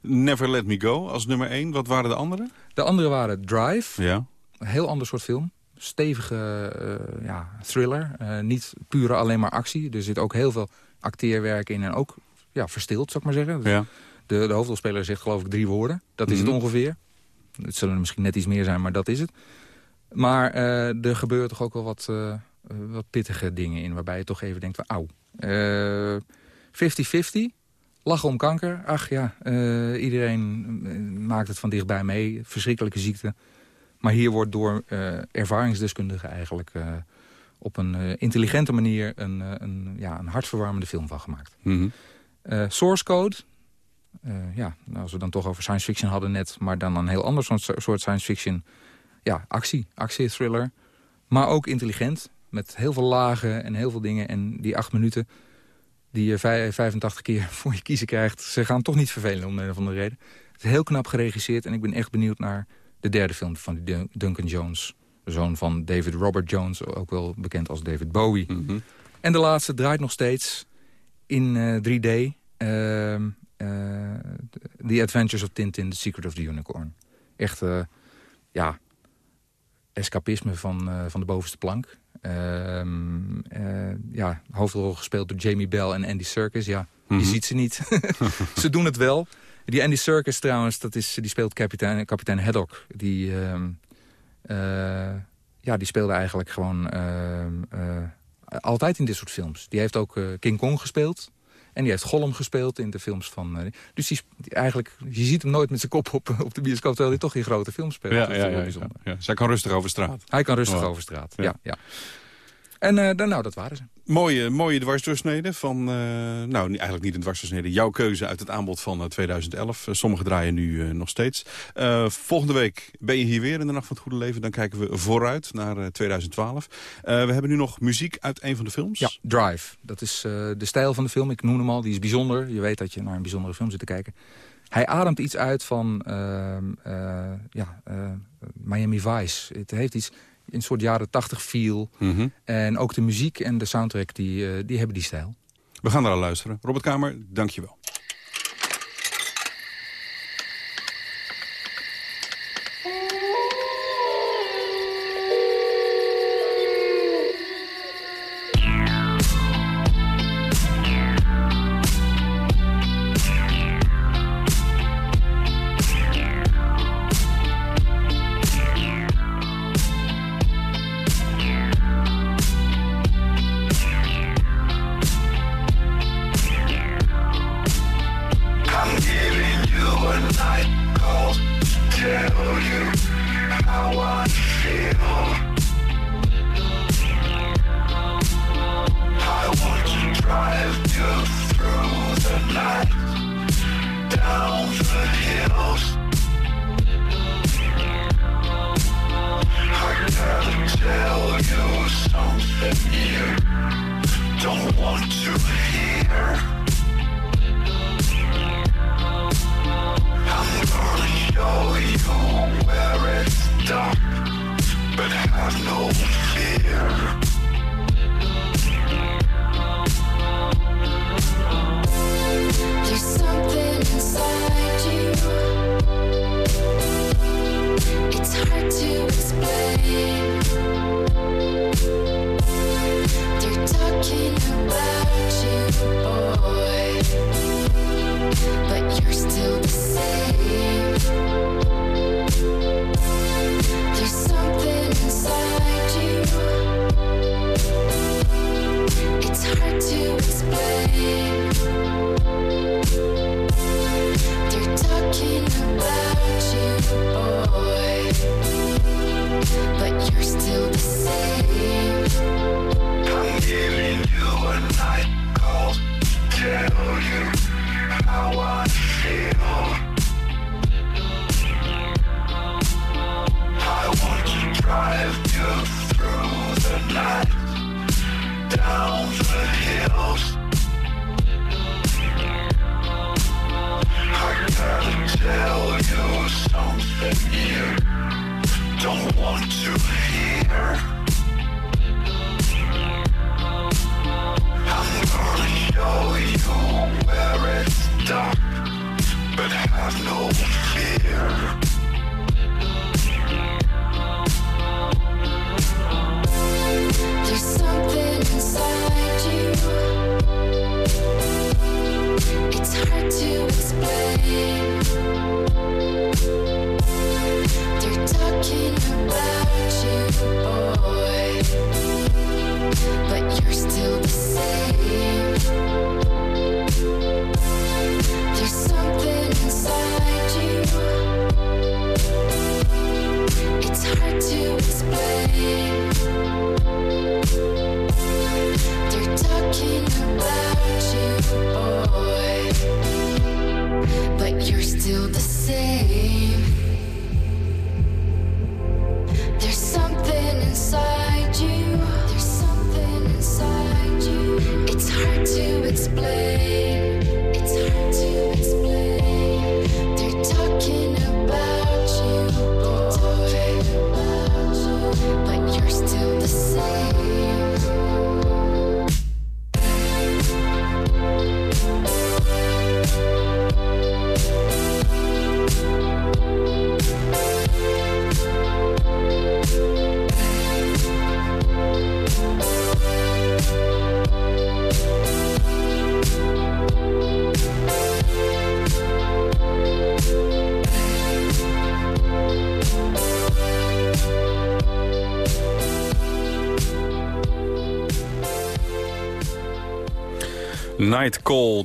Never Let Me Go als nummer 1. Wat waren de andere? De andere waren Drive. Ja. Een heel ander soort film. Stevige eh, ja, thriller. Eh, niet pure alleen maar actie. Er zit ook heel veel acteerwerk in. En ook ja, verstild, zou ik maar zeggen. ja. De, de hoofdrolspeler zegt geloof ik drie woorden. Dat is Mhm. het ongeveer. Het zullen er misschien net iets meer zijn, maar dat is het. Maar eh, er gebeuren toch ook wel wat, wat pittige dingen in... waarbij je toch even denkt van auw. Eh, 50-50, lachen om kanker. Ach ja, iedereen maakt het van dichtbij mee. Verschrikkelijke ziekte. Maar hier wordt door eh, ervaringsdeskundigen eigenlijk... eh, op een eh, intelligente manier een, een, ja, een hartverwarmende film van gemaakt. Eh, source Code. Ja, nou, als we dan toch over science fiction hadden net... maar dan een heel ander soort, science fiction. Ja, actie, actie-thriller. Maar ook intelligent, met heel veel lagen en heel veel dingen. En die acht minuten die je vij- 85 keer [LAUGHS] voor je kiezen krijgt... ze gaan toch niet vervelen om een of andere reden. Het is heel knap geregisseerd en ik ben echt benieuwd naar de derde film van Dun- Duncan Jones. Zoon van David Robert Jones, ook wel bekend als David Bowie. Mhm. En de laatste draait nog steeds in eh, 3D. ehm, eh, The Adventures of Tintin, The Secret of the Unicorn. Echt, eh, ja, escapisme van, eh, van de bovenste plank. Ehm, eh, ja, hoofdrol gespeeld door Jamie Bell en Andy Serkis. Ja, Mhm. je ziet ze niet. [LAUGHS] ze doen het wel. Die Andy Serkis trouwens, dat is, die speelt kapitein, kapitein Haddock. Die, ehm, eh, ja, die speelde eigenlijk gewoon ehm, eh, altijd in dit soort films. Die heeft ook eh, King Kong gespeeld. En die heeft Gollum gespeeld in de films van... dus die, eigenlijk, je ziet hem nooit met zijn kop op, op de bioscoop... terwijl hij toch in grote films speelt. Ja, ja, ja, kan rustig over straat. Hij kan rustig over straat, Ja. ja. ja, En dan, nou, dat waren ze. Mooie, mooie dwarsdoorsnede van, eh, nou eigenlijk niet een dwarsdoorsnede, jouw keuze uit het aanbod van eh, 2011. Eh, sommige draaien nu eh, nog steeds. Eh, volgende week ben je hier weer in de Nacht van het Goede Leven. Dan kijken we vooruit naar eh, 2012. Eh, we hebben nu nog muziek uit een van de films. Ja, Drive. Dat is eh, de stijl van de film. Ik noem hem al. Die is bijzonder. Je weet dat je naar een bijzondere film zit te kijken. Hij ademt iets uit van ehm, eh, ja, eh, Miami Vice. Het heeft iets, een soort jaren tachtig feel. Mhm. En ook de muziek en de soundtrack, die, eh, die hebben die stijl. We gaan naar luisteren. Robert Kamer, dank je wel.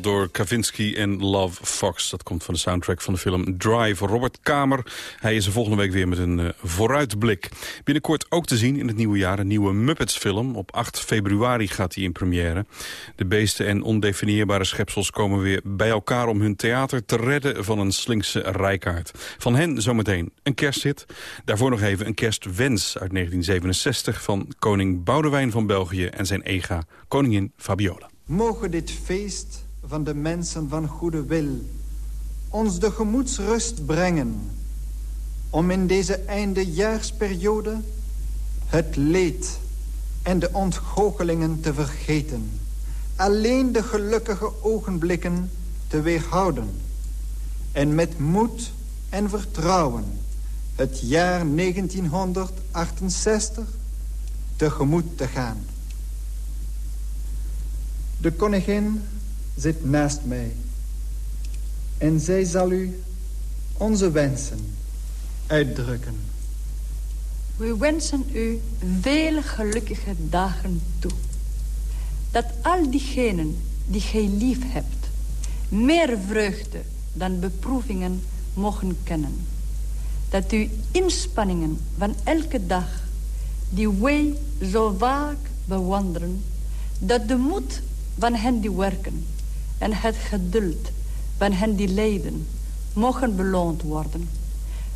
Door Kavinsky en Love Fox. Dat komt van de soundtrack van de film Drive. Robert Kamer, hij is er volgende week weer met een uh, vooruitblik. Binnenkort ook te zien in het nieuwe jaar een nieuwe Muppets film. Op 8 februari gaat hij in première. De beesten en ondefinieerbare schepsels komen weer bij elkaar om hun theater te redden van een slinkse rijkaard. Van hen zometeen een kersthit. Daarvoor nog even een kerstwens uit 1967 van koning Boudewijn van België en zijn ega koningin Fabiola. Mogen dit feest van de mensen van goede wil ons de gemoedsrust brengen om in deze eindejaarsperiode het leed en de ontgoochelingen te vergeten. Alleen de gelukkige ogenblikken te weerhouden. En met moed en vertrouwen het jaar 1968 tegemoet te gaan. De koningin zit naast mij. En zij zal u onze wensen uitdrukken. We wensen u vele gelukkige dagen toe. Dat al diegenen die gij lief hebt... meer vreugde dan beproevingen mogen kennen. Dat uw inspanningen van elke dag... die wij zo vaak bewonderen... dat de moed van hen die werken... en het geduld van hen die lijden... mogen beloond worden.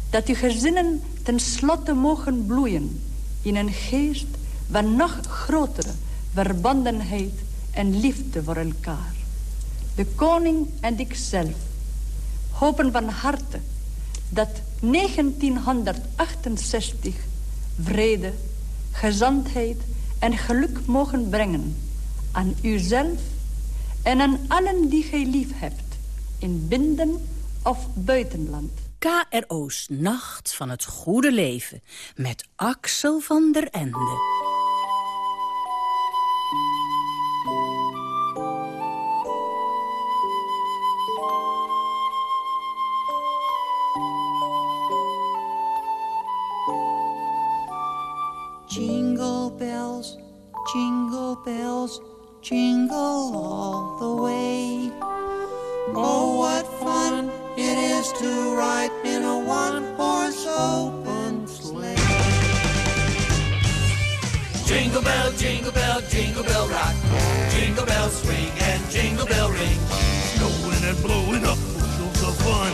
Dat uw gezinnen ten slotte mogen bloeien... in een geest van nog grotere verbondenheid en liefde voor elkaar. De koning en ikzelf hopen van harte dat 1968 vrede, gezondheid en geluk mogen brengen aan uzelf en aan allen die gij lief hebt, in binnen- of buitenland. KRO's Nacht van het Goede Leven met Axel van der Ende. Jingle all the way. Oh, what fun it is to ride in a one-horse open sleigh. Jingle bell, jingle bell, jingle bell rock. Jingle bell swing and jingle bell ring. Snowing and blowing up bushels of fun.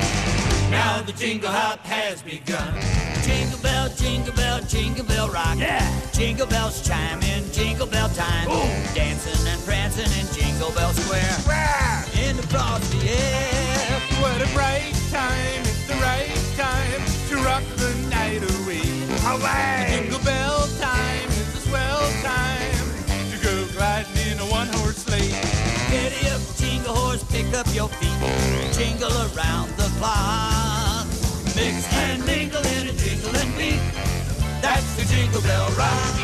Now the jingle hop has begun. Jingle bell, jingle bell, jingle bell rock. Yeah. Jingle bells chime in jingle bell time. Dancing and prancing in Jingle Bell Square. In the frosty air. What a bright time, it's the right time to rock the night away. Away! Jingle bell time is the swell time to go gliding in a one horse sleigh. Giddy up, jingle horse, pick up your feet. Jingle around the clock. Jingle Bell Rock.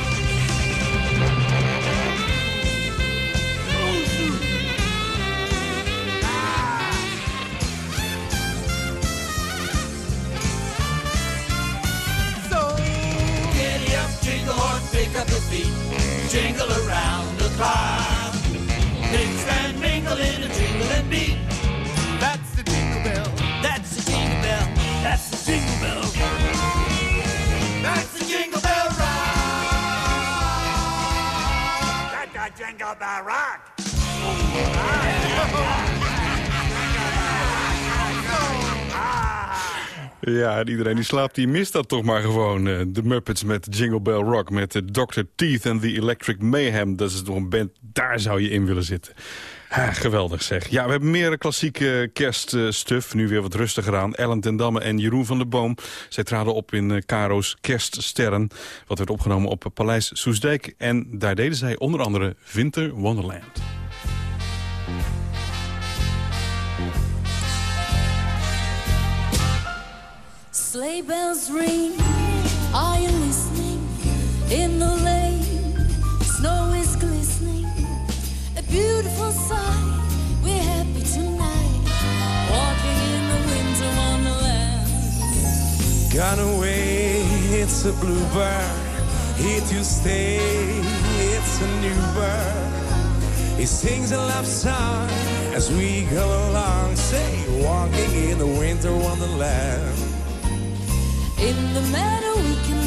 Up your feet. Jingle around the clock. Mix and mingle in a jingling beat. Jingle bell rock. Ja, en iedereen die slaapt, die mist dat toch maar gewoon. eh, De Muppets met Jingle Bell Rock, met de Dr. Teeth en The Electric Mayhem. Dat is toch een band, daar zou je in willen zitten. Geweldig zeg. Ja, we hebben meer klassieke kerststuff. Nu weer wat rustiger aan. Ellen ten Damme en Jeroen van der Boom. Zij traden op in eh, Caro's Kerststerren. Wat werd opgenomen op Paleis Soesdijk. En daar deden zij onder andere Winter Wonderland. Sleigh bells ring, are you listening? In the beautiful sight, we're happy tonight. Walking in the winter wonderland. Gone away, it's a bluebird. Here to stay, it's a new bird. He sings a love song as we go along. Say, walking in the winter wonderland. In the meadow, we can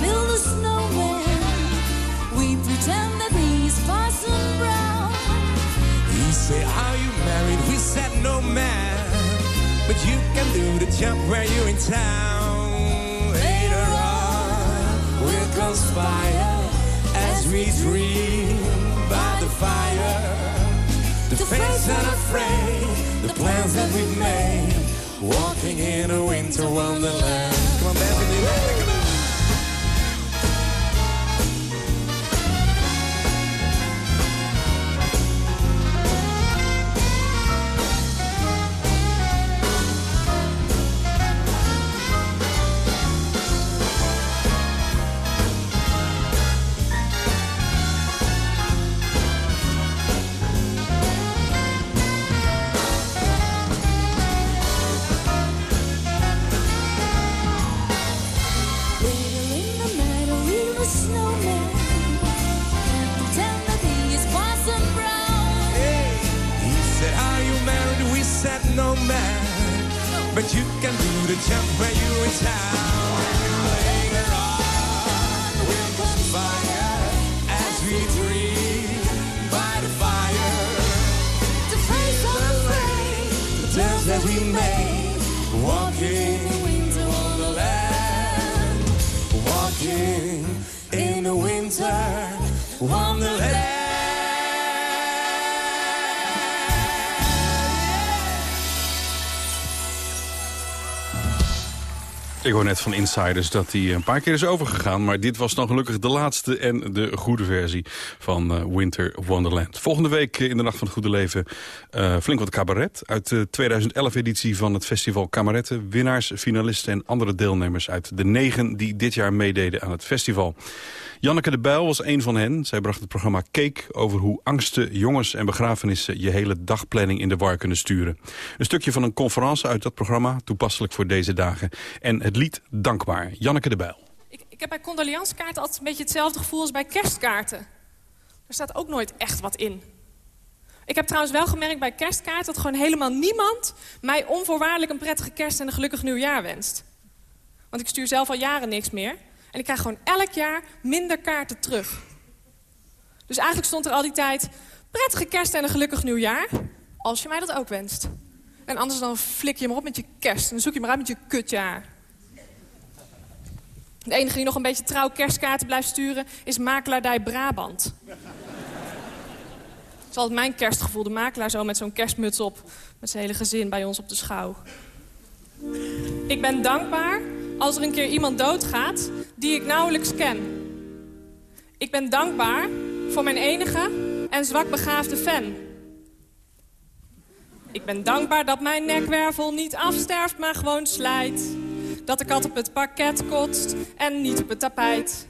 say, Are you married? We said, No, man. But you can do the jump where you're in town. Later on, we'll conspire as we dream by the fire. The face unafraid, the plans that we've made. Walking in a winter wonderland. Come on, Bethany, Ik hoor net van insiders dat hij een paar keer is overgegaan... maar dit was dan gelukkig de laatste en de goede versie van uh, Winter Wonderland. Volgende week in de Nacht van het Goede Leven uh, flink wat cabaret... uit de 2011-editie van het festival Kameretten. Winnaars, finalisten en andere deelnemers uit de negen... die dit jaar meededen aan het festival. Janneke de Bijl was een van hen. Zij bracht het programma Cake over hoe angsten, jongens en begrafenissen... je hele dagplanning in de war kunnen sturen. Een stukje van een conferentie uit dat programma, toepasselijk voor deze dagen. En het lied Dankbaar. Janneke de Bijl. Ik, ik heb bij condoleancekaarten altijd een beetje hetzelfde gevoel als bij kerstkaarten. Er staat ook nooit echt wat in. Ik heb trouwens wel gemerkt bij kerstkaarten... dat gewoon helemaal niemand mij onvoorwaardelijk een prettige kerst en een gelukkig nieuwjaar wenst. Want ik stuur zelf al jaren niks meer. En ik krijg gewoon elk jaar minder kaarten terug. Dus eigenlijk stond er al die tijd... prettige kerst en een gelukkig nieuwjaar. Als je mij dat ook wenst. En anders dan flik je maar op met je kerst. En dan zoek je maar uit met je kutjaar. De enige die nog een beetje trouw kerstkaarten blijft sturen... is makelaardij Brabant. Dat is altijd mijn kerstgevoel. De makelaar zo met zo'n kerstmuts op. Met zijn hele gezin bij ons op de schouw. Ik ben dankbaar als er een keer iemand doodgaat die ik nauwelijks ken. Ik ben dankbaar voor mijn enige en zwak begaafde fan. Ik ben dankbaar dat mijn nekwervel niet afsterft, maar gewoon slijt. Dat de kat op het parket kotst en niet op het tapijt.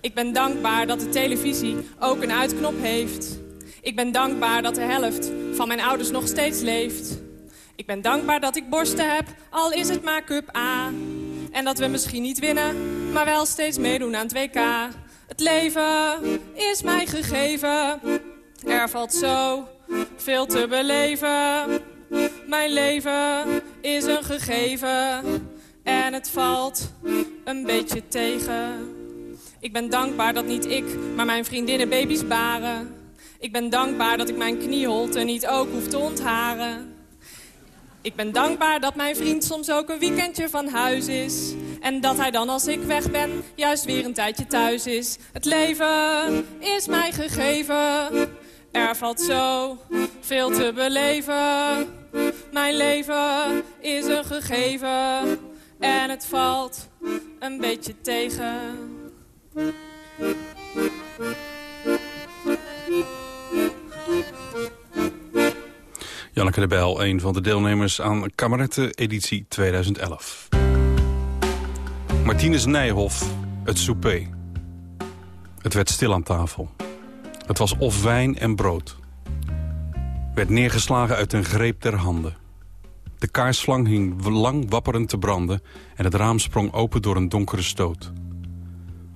Ik ben dankbaar dat de televisie ook een uitknop heeft. Ik ben dankbaar dat de helft van mijn ouders nog steeds leeft. Ik ben dankbaar dat ik borsten heb, al is het maar cup A. En dat we misschien niet winnen, maar wel steeds meedoen aan het WK. Het leven is mij gegeven, er valt zo veel te beleven. Mijn leven is een gegeven en het valt een beetje tegen. Ik ben dankbaar dat niet ik, maar mijn vriendinnen baby's baren. Ik ben dankbaar dat ik mijn knieholte niet ook hoef te ontharen. Ik ben dankbaar dat mijn vriend soms ook een weekendje van huis is. En dat hij dan als ik weg ben, juist weer een tijdje thuis is. Het leven is mij gegeven. Er valt zo veel te beleven. Mijn leven is een gegeven. En het valt een beetje tegen. Janneke de Bijl, een van de deelnemers aan Kameretten editie 2011. Martinus Nijhoff, het souper. Het werd stil aan tafel. Het was of wijn en brood. Werd neergeslagen uit een greep der handen. De kaarsvlang hing lang wapperend te branden... en het raam sprong open door een donkere stoot.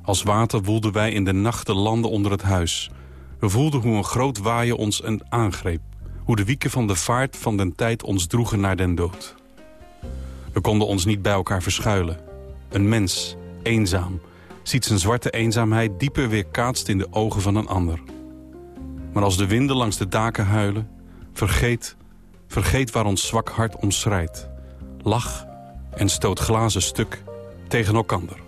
Als water woelden wij in de nacht de landen onder het huis. We voelden hoe een groot waaien ons een aangreep hoe de wieken van de vaart van den tijd ons droegen naar den dood. We konden ons niet bij elkaar verschuilen. Een mens, eenzaam, ziet zijn zwarte eenzaamheid dieper weerkaatst in de ogen van een ander. Maar als de winden langs de daken huilen, vergeet, vergeet waar ons zwak hart om schrijdt. Lach en stoot glazen stuk tegen elkander.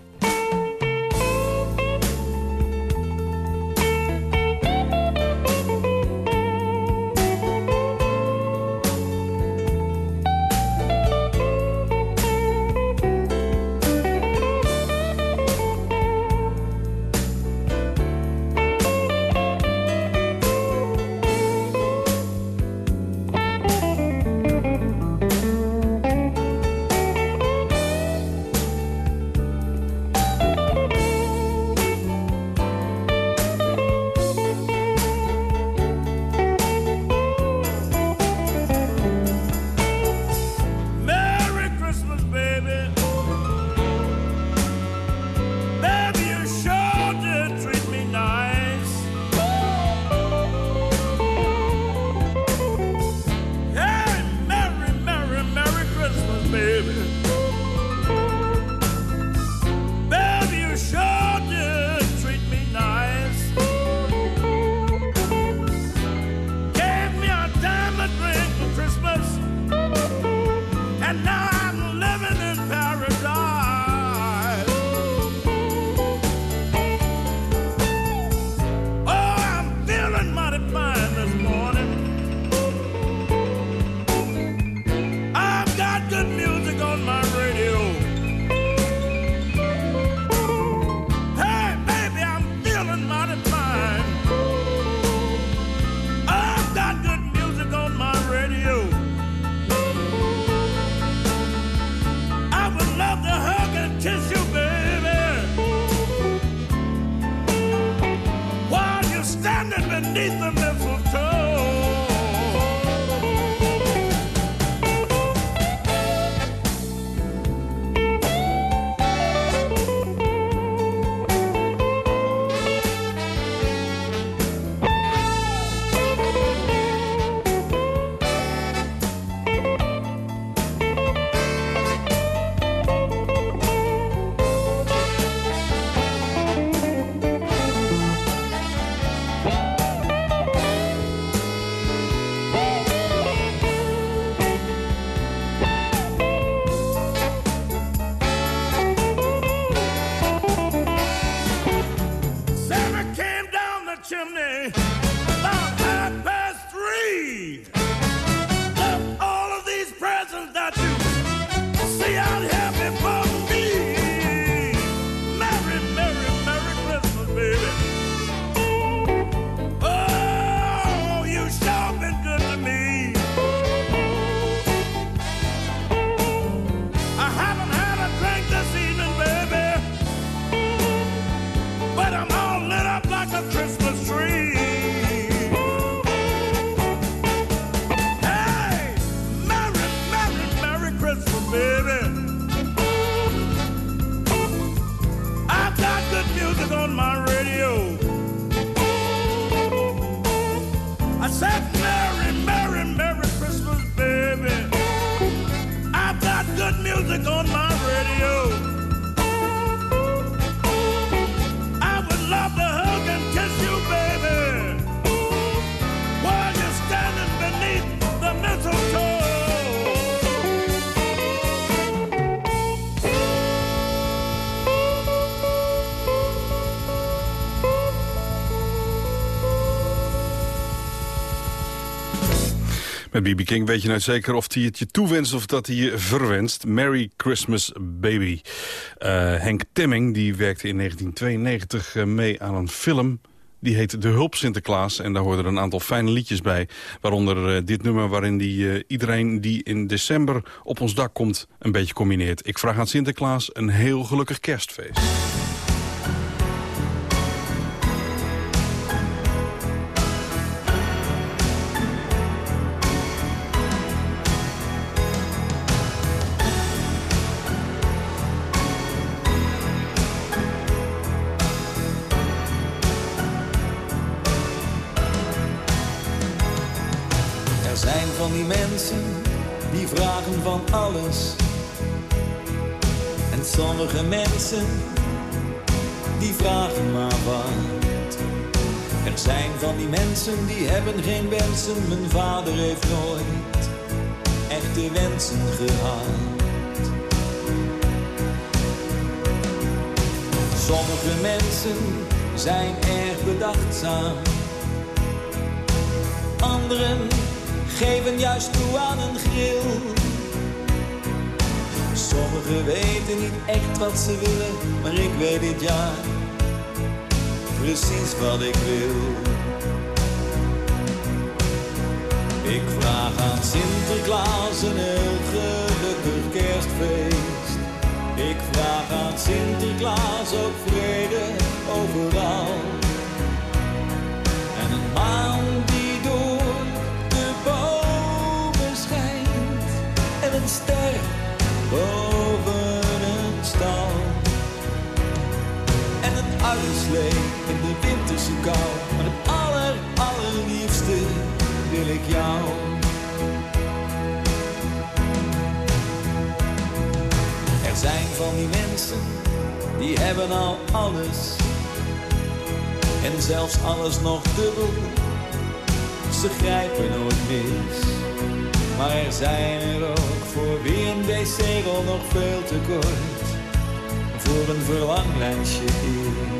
Met B.B. King weet je nou zeker of hij het je toewenst of dat hij je verwenst. Merry Christmas Baby. Uh, Henk Temming die werkte in 1992 uh, mee aan een film... Die heet De Hulp Sinterklaas en daar hoorden een aantal fijne liedjes bij. Waaronder uh, dit nummer waarin die, iedereen die in december op ons dak komt een beetje combineert. Ik vraag aan Sinterklaas een heel gelukkig kerstfeest. Wat ik wil. En een oude slee in de winterse kou. Maar het aller, allerliefste wil ik jou. Er zijn van die mensen, die hebben al alles. En zelfs alles nog dubbel. Ze grijpen nooit mis. Maar er zijn er ook voor wie een wc-rol nog veel te kort voor een verlanglijstje is.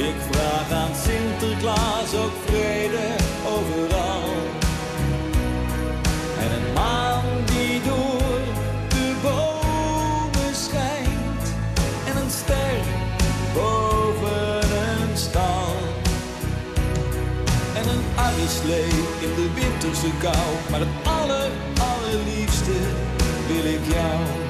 Ik vraag aan Sinterklaas ook vrede overal. En een maan die door de bomen schijnt. En een ster boven een stal. En een oude slee in de winterse kou. Maar het aller, allerliefste wil ik jou.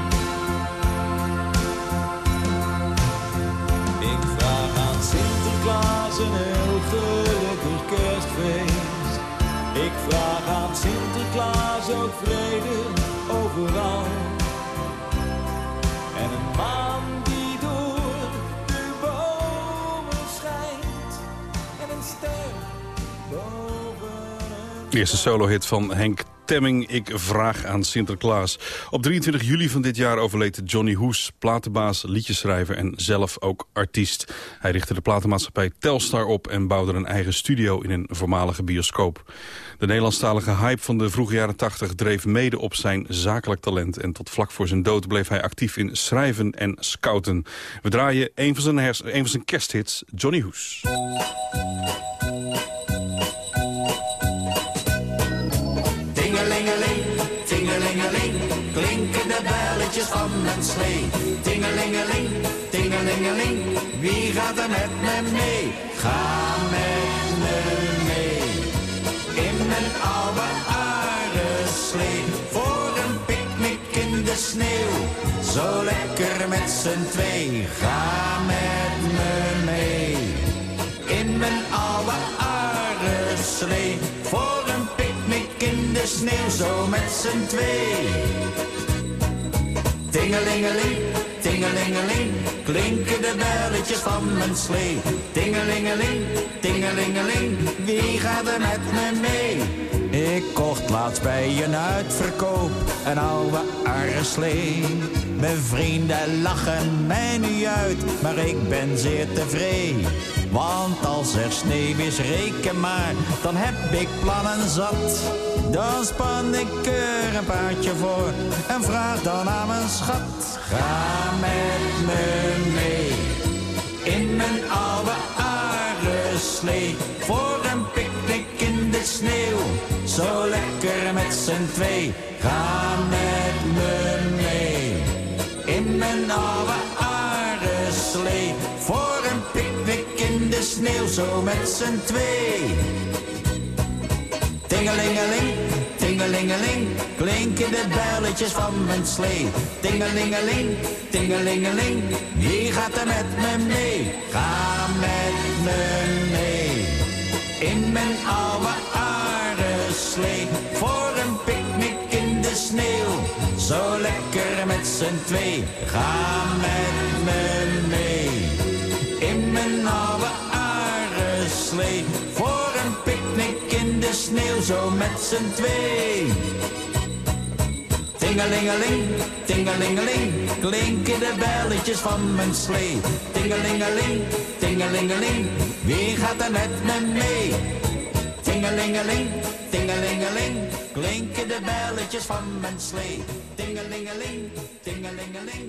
Een heel gelukkig kerstfeest. Ik vraag aan Sinterklaas ook vrede overal. En een maan die door de bomen schijnt. En een ster boven eerste solo-hit van Henk Temming, Ik vraag aan Sinterklaas. Op 23 juli van dit jaar overleed Johnny Hoes, platenbaas, liedjeschrijver en zelf ook artiest. Hij richtte de platenmaatschappij Telstar op en bouwde een eigen studio in een voormalige bioscoop. De Nederlandstalige hype van de vroege jaren 80 dreef mede op zijn zakelijk talent. En tot vlak voor zijn dood bleef hij actief in schrijven en scouten. We draaien een van zijn, een van zijn kersthits, Johnny Hoes. Tingelingeling, tingelingeling. Wie gaat er met me mee? Ga met me mee. In mijn oude arenslee. Voor een picknick in de sneeuw. Zo lekker met z'n twee. Ga met me mee. In mijn oude arenslee. Voor een picknick in de sneeuw. Zo met z'n twee. Tingelingeling, tingelingeling, klinken de belletjes van mijn slee. Tingelingeling, tingelingeling, wie gaat er met me mee? Ik kocht laatst bij een uitverkoop een oude arreslee. Mijn vrienden lachen mij nu uit, maar ik ben zeer tevreden. Want als er sneeuw is, reken maar, dan heb ik plannen zat. Dan span ik er een paardje voor en vraag dan aan mijn schat. Ga met me mee in mijn oude arenslee. Voor een picknick in de sneeuw, zo lekker met z'n twee. Ga met me mee in mijn oude arenslee. Voor een picknick in de sneeuw, zo met z'n twee. Tingelingeling, tingelingeling, klinken de belletjes van mijn slee. Tingelingeling, tingelingeling, wie gaat er met me mee? Ga met me mee, in mijn oude arenslee. Voor een picknick in de sneeuw, zo lekker met z'n twee. Ga met me mee, in mijn oude arenslee. Voor een de sneeuw, zo met z'n twee. Tingelingeling, tingelingeling, klinken de belletjes van mijn slee. Tingelingeling, tingelingeling, wie gaat er met me mee? Tingelingeling, tingelingeling, klinken de belletjes van mijn slee. Tingelingeling, tingelingeling,